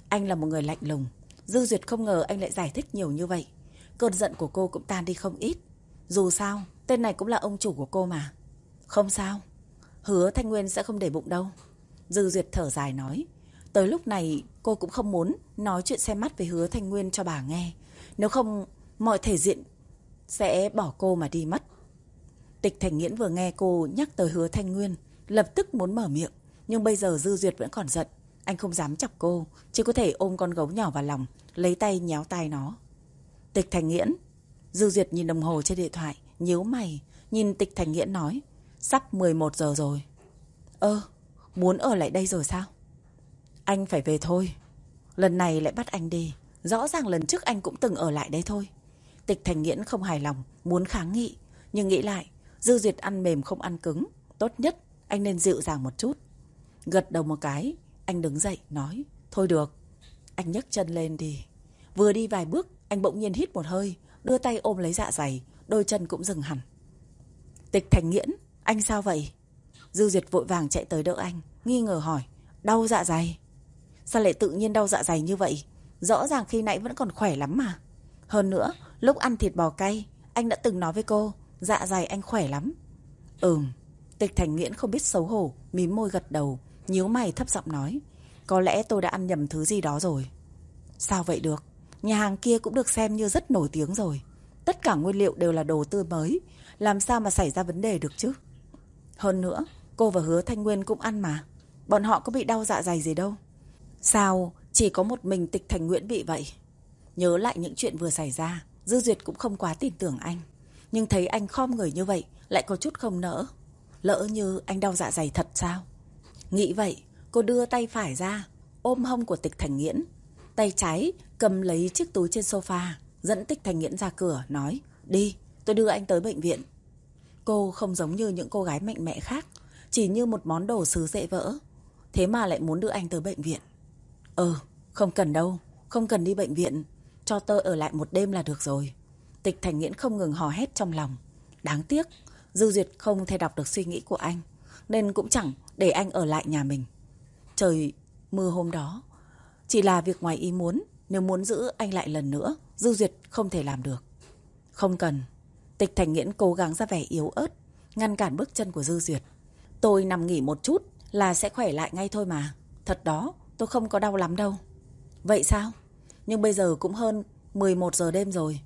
Anh là một người lạnh lùng, Dư Duyệt không ngờ anh lại giải thích nhiều như vậy. Cơn giận của cô cũng tan đi không ít. Dù sao, tên này cũng là ông chủ của cô mà. Không sao, hứa Thanh Nguyên sẽ không để bụng đâu. Dư Duyệt thở dài nói. Tới lúc này cô cũng không muốn nói chuyện xem mắt với hứa Thanh Nguyên cho bà nghe. Nếu không, mọi thể diện sẽ bỏ cô mà đi mất. Tịch Thành Nghiễn vừa nghe cô nhắc tới hứa Thanh Nguyên, lập tức muốn mở miệng. Nhưng bây giờ Dư Duyệt vẫn còn giận. Anh không dám chọc cô, chỉ có thể ôm con gấu nhỏ vào lòng, lấy tay nhéo tai nó. Tịch Thành Nghiễn. Dư Duyệt nhìn đồng hồ trên điện thoại, nhíu mày, nhìn Tịch Thành Nghiễn nói. Sắp 11 giờ rồi. Ơ, muốn ở lại đây rồi sao? Anh phải về thôi. Lần này lại bắt anh đi. Rõ ràng lần trước anh cũng từng ở lại đây thôi. Tịch Thành Nghiễn không hài lòng, muốn kháng nghị. Nhưng nghĩ lại, Dư Duyệt ăn mềm không ăn cứng. Tốt nhất, anh nên dịu dàng một chút. Gật đầu một cái, anh đứng dậy, nói. Thôi được. Anh nhấc chân lên đi. Vừa đi vài bước, anh bỗng nhiên hít một hơi, đưa tay ôm lấy dạ dày, đôi chân cũng dừng hẳn. Tịch Thành Nghiễn, anh sao vậy? Dư Duyệt vội vàng chạy tới đỡ anh, nghi ngờ hỏi. Đau dạ dày? Sao lại tự nhiên đau dạ dày như vậy? Rõ ràng khi nãy vẫn còn khỏe lắm mà. Hơn nữa, lúc ăn thịt bò cay, anh đã từng nói với cô, dạ dày anh khỏe lắm. Ừm, tịch thành nghiễn không biết xấu hổ, mím môi gật đầu, nhíu mày thấp giọng nói. Có lẽ tôi đã ăn nhầm thứ gì đó rồi. Sao vậy được? Nhà hàng kia cũng được xem như rất nổi tiếng rồi. Tất cả nguyên liệu đều là đồ tươi mới. Làm sao mà xảy ra vấn đề được chứ? Hơn nữa, cô và hứa Thanh Nguyên cũng ăn mà. Bọn họ có bị đau dạ dày gì đâu. Sao chỉ có một mình tịch thành Nguyễn bị vậy? Nhớ lại những chuyện vừa xảy ra, Dư Duyệt cũng không quá tin tưởng anh. Nhưng thấy anh khom người như vậy, lại có chút không nỡ. Lỡ như anh đau dạ dày thật sao? Nghĩ vậy, cô đưa tay phải ra, ôm hông của tịch thành nghiễn. Tay trái cầm lấy chiếc túi trên sofa, dẫn tịch thành nghiễn ra cửa, nói Đi, tôi đưa anh tới bệnh viện. Cô không giống như những cô gái mạnh mẽ khác, chỉ như một món đồ sứ dễ vỡ. Thế mà lại muốn đưa anh tới bệnh viện. Ờ, không cần đâu, không cần đi bệnh viện. Cho tơ ở lại một đêm là được rồi. Tịch Thành Nghiễn không ngừng hò hét trong lòng. Đáng tiếc, Dư Duyệt không thể đọc được suy nghĩ của anh, nên cũng chẳng để anh ở lại nhà mình. Trời mưa hôm đó, chỉ là việc ngoài ý muốn, nếu muốn giữ anh lại lần nữa, Dư Duyệt không thể làm được. Không cần. Tịch Thành Nghiễn cố gắng ra vẻ yếu ớt, ngăn cản bước chân của Dư Duyệt. Tôi nằm nghỉ một chút là sẽ khỏe lại ngay thôi mà. Thật đó, tôi không có đau lắm đâu. Vậy sao? Nhưng bây giờ cũng hơn 11 giờ đêm rồi.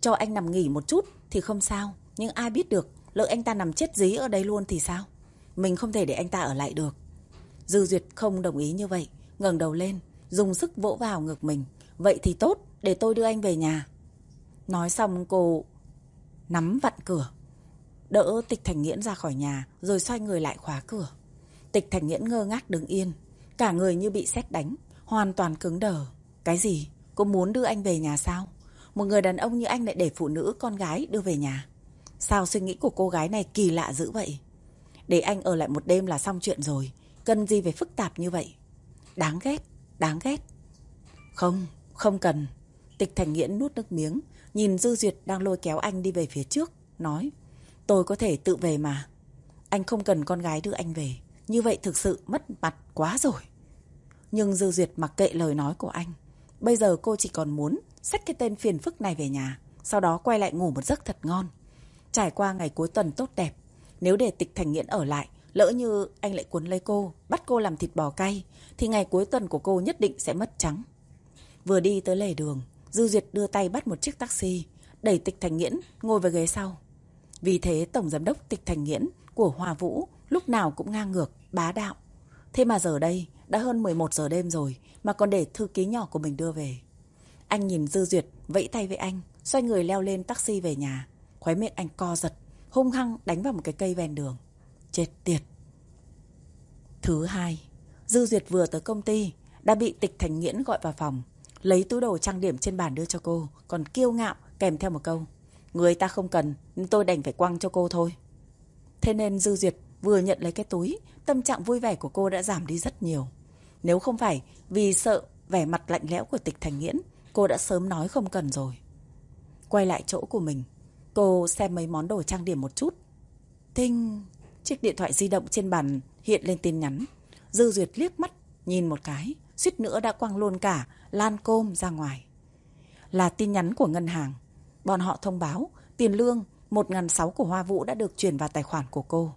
Cho anh nằm nghỉ một chút thì không sao. Nhưng ai biết được, lỡ anh ta nằm chết dí ở đây luôn thì sao? Mình không thể để anh ta ở lại được. Dư Duyệt không đồng ý như vậy, ngẩng đầu lên, dùng sức vỗ vào ngực mình. Vậy thì tốt, để tôi đưa anh về nhà. Nói xong cô nắm vặn cửa. Đỡ tịch thành nghiễn ra khỏi nhà, rồi xoay người lại khóa cửa. Tịch thành nghiễn ngơ ngác đứng yên, cả người như bị sét đánh, hoàn toàn cứng đờ. Cái gì? Cô muốn đưa anh về nhà sao? Một người đàn ông như anh lại để phụ nữ con gái đưa về nhà. Sao suy nghĩ của cô gái này kỳ lạ dữ vậy? Để anh ở lại một đêm là xong chuyện rồi. Cần gì phải phức tạp như vậy? Đáng ghét, đáng ghét. Không, không cần. Tịch Thành Nghiễn nuốt nước miếng, nhìn Dư Duyệt đang lôi kéo anh đi về phía trước, nói. Tôi có thể tự về mà. Anh không cần con gái đưa anh về. Như vậy thực sự mất mặt quá rồi. Nhưng Dư Duyệt mặc kệ lời nói của anh. Bây giờ cô chỉ còn muốn xách cái tên phiền phức này về nhà, sau đó quay lại ngủ một giấc thật ngon. Trải qua ngày cuối tuần tốt đẹp, nếu để tịch thành nghiễn ở lại, lỡ như anh lại cuốn lấy cô, bắt cô làm thịt bò cay, thì ngày cuối tuần của cô nhất định sẽ mất trắng. Vừa đi tới lề đường, Dư Duyệt đưa tay bắt một chiếc taxi, đẩy tịch thành nghiễn ngồi vào ghế sau. Vì thế Tổng Giám đốc tịch thành nghiễn của Hòa Vũ lúc nào cũng ngang ngược, bá đạo. Thế mà giờ đây, đã hơn 11 giờ đêm rồi mà còn để thư ký nhỏ của mình đưa về. Anh nhìn Dư Duyệt, vẫy tay với anh, xoay người leo lên taxi về nhà. Khóe miệng anh co giật, hung hăng đánh vào một cái cây ven đường. Chết tiệt. Thứ hai, Dư Duyệt vừa tới công ty, đã bị tịch thành nghiễn gọi vào phòng. Lấy túi đồ trang điểm trên bàn đưa cho cô, còn kiêu ngạo kèm theo một câu. Người ta không cần, nên tôi đành phải quăng cho cô thôi. Thế nên Dư Duyệt vừa nhận lấy cái túi, tâm trạng vui vẻ của cô đã giảm đi rất nhiều. Nếu không phải vì sợ vẻ mặt lạnh lẽo của tịch thành nghiễn, cô đã sớm nói không cần rồi. Quay lại chỗ của mình, cô xem mấy món đồ trang điểm một chút. Tinh, chiếc điện thoại di động trên bàn hiện lên tin nhắn. Dư Duyệt liếc mắt, nhìn một cái, suýt nữa đã quăng luôn cả lan côm ra ngoài. Là tin nhắn của ngân hàng. Bọn họ thông báo tiền lương 1.600 của Hoa Vũ đã được chuyển vào tài khoản của cô.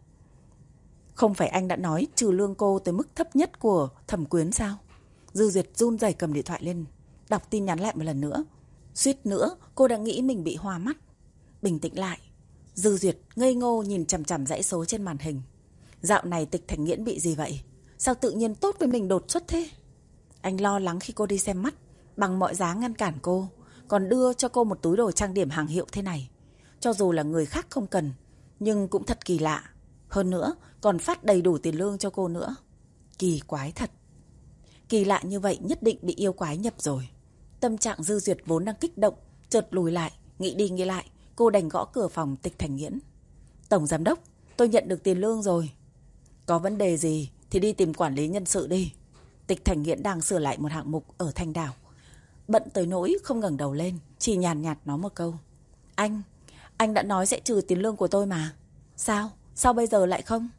Không phải anh đã nói trừ lương cô tới mức thấp nhất của thẩm quyến sao? Dư Duyệt run rẩy cầm điện thoại lên, đọc tin nhắn lại một lần nữa. Suýt nữa, cô đã nghĩ mình bị hoa mắt. Bình tĩnh lại. Dư Duyệt ngây ngô nhìn chằm chằm dãy số trên màn hình. Dạo này tịch thành nghiễn bị gì vậy? Sao tự nhiên tốt với mình đột xuất thế? Anh lo lắng khi cô đi xem mắt, bằng mọi giá ngăn cản cô, còn đưa cho cô một túi đồ trang điểm hàng hiệu thế này. Cho dù là người khác không cần, nhưng cũng thật kỳ lạ. Hơn nữa, còn phát đầy đủ tiền lương cho cô nữa. Kỳ quái thật. Kỳ lạ như vậy nhất định bị yêu quái nhập rồi. Tâm trạng dư duyệt vốn đang kích động, chợt lùi lại, nghĩ đi nghĩ lại, cô đành gõ cửa phòng tịch thành nghiễn. Tổng giám đốc, tôi nhận được tiền lương rồi. Có vấn đề gì thì đi tìm quản lý nhân sự đi. Tịch thành nghiễn đang sửa lại một hạng mục ở Thanh Đảo. Bận tới nỗi không ngẩng đầu lên, chỉ nhàn nhạt, nhạt nói một câu. Anh, anh đã nói sẽ trừ tiền lương của tôi mà. Sao? Sao bây giờ lại không?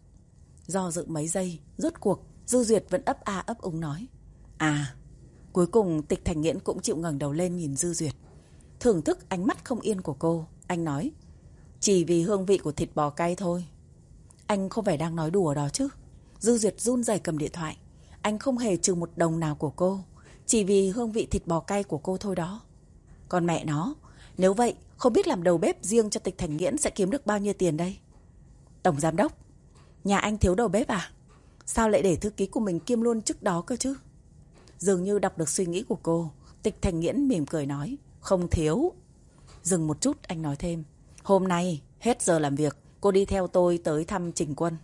Do dự mấy giây, rốt cuộc, Dư Duyệt vẫn ấp a ấp úng nói. À, cuối cùng tịch thành nghiễn cũng chịu ngẩng đầu lên nhìn Dư Duyệt. Thưởng thức ánh mắt không yên của cô, anh nói. Chỉ vì hương vị của thịt bò cay thôi. Anh không phải đang nói đùa đó chứ. Dư Duyệt run rẩy cầm điện thoại. Anh không hề trừ một đồng nào của cô. Chỉ vì hương vị thịt bò cay của cô thôi đó. Còn mẹ nó, nếu vậy, không biết làm đầu bếp riêng cho tịch thành nghiễn sẽ kiếm được bao nhiêu tiền đây? Tổng giám đốc, nhà anh thiếu đầu bếp à? Sao lại để thư ký của mình kiêm luôn trước đó cơ chứ? Dường như đọc được suy nghĩ của cô, tịch thành nghiễn mỉm cười nói, không thiếu. Dừng một chút anh nói thêm, hôm nay hết giờ làm việc, cô đi theo tôi tới thăm Trình Quân.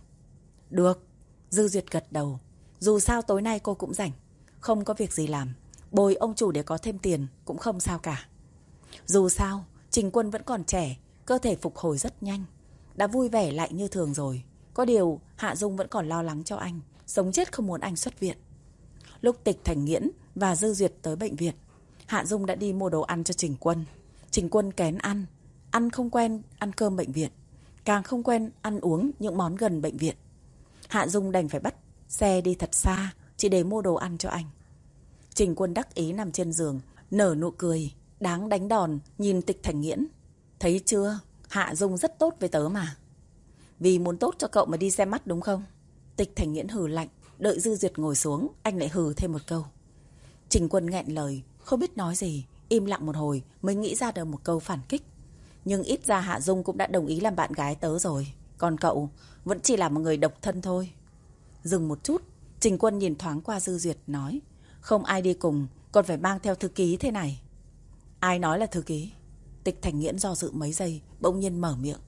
Được, Dư Duyệt gật đầu, dù sao tối nay cô cũng rảnh, không có việc gì làm, bồi ông chủ để có thêm tiền cũng không sao cả. Dù sao, Trình Quân vẫn còn trẻ, cơ thể phục hồi rất nhanh, đã vui vẻ lại như thường rồi. Có điều, Hạ Dung vẫn còn lo lắng cho anh. Sống chết không muốn anh xuất viện. Lúc tịch thành nghiễn và dư duyệt tới bệnh viện, Hạ Dung đã đi mua đồ ăn cho Trình Quân. Trình Quân kén ăn. Ăn không quen, ăn cơm bệnh viện. Càng không quen, ăn uống những món gần bệnh viện. Hạ Dung đành phải bắt xe đi thật xa, Chỉ để mua đồ ăn cho anh. Trình Quân đắc ý nằm trên giường, Nở nụ cười, Đáng đánh đòn, nhìn tịch thành nghiễn. Thấy chưa? Hạ Dung rất tốt với tớ mà vì muốn tốt cho cậu mà đi xem mắt đúng không? Tịch Thành Nghiễn hừ lạnh, Đợi Dư Duyệt ngồi xuống, anh lại hừ thêm một câu. Trình quân nghẹn lời, không biết nói gì, im lặng một hồi mới nghĩ ra được một câu phản kích. Nhưng ít ra Hạ Dung cũng đã đồng ý làm bạn gái tớ rồi. Còn cậu vẫn chỉ là một người độc thân thôi. Dừng một chút, Trình quân nhìn thoáng qua Dư Duyệt nói. Không ai đi cùng, còn phải mang theo thư ký thế này. Ai nói là thư ký? Tịch Thành Nghiễn do dự mấy giây, bỗng nhiên mở miệng.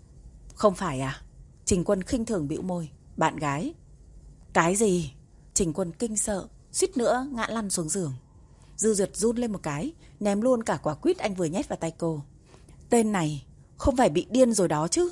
Không phải à? Trình quân khinh thường bĩu môi. Bạn gái. Cái gì? Trình quân kinh sợ, suýt nữa ngã lăn xuống giường. Dư Duyệt run lên một cái, ném luôn cả quả quýt anh vừa nhét vào tay cô. Tên này không phải bị điên rồi đó chứ?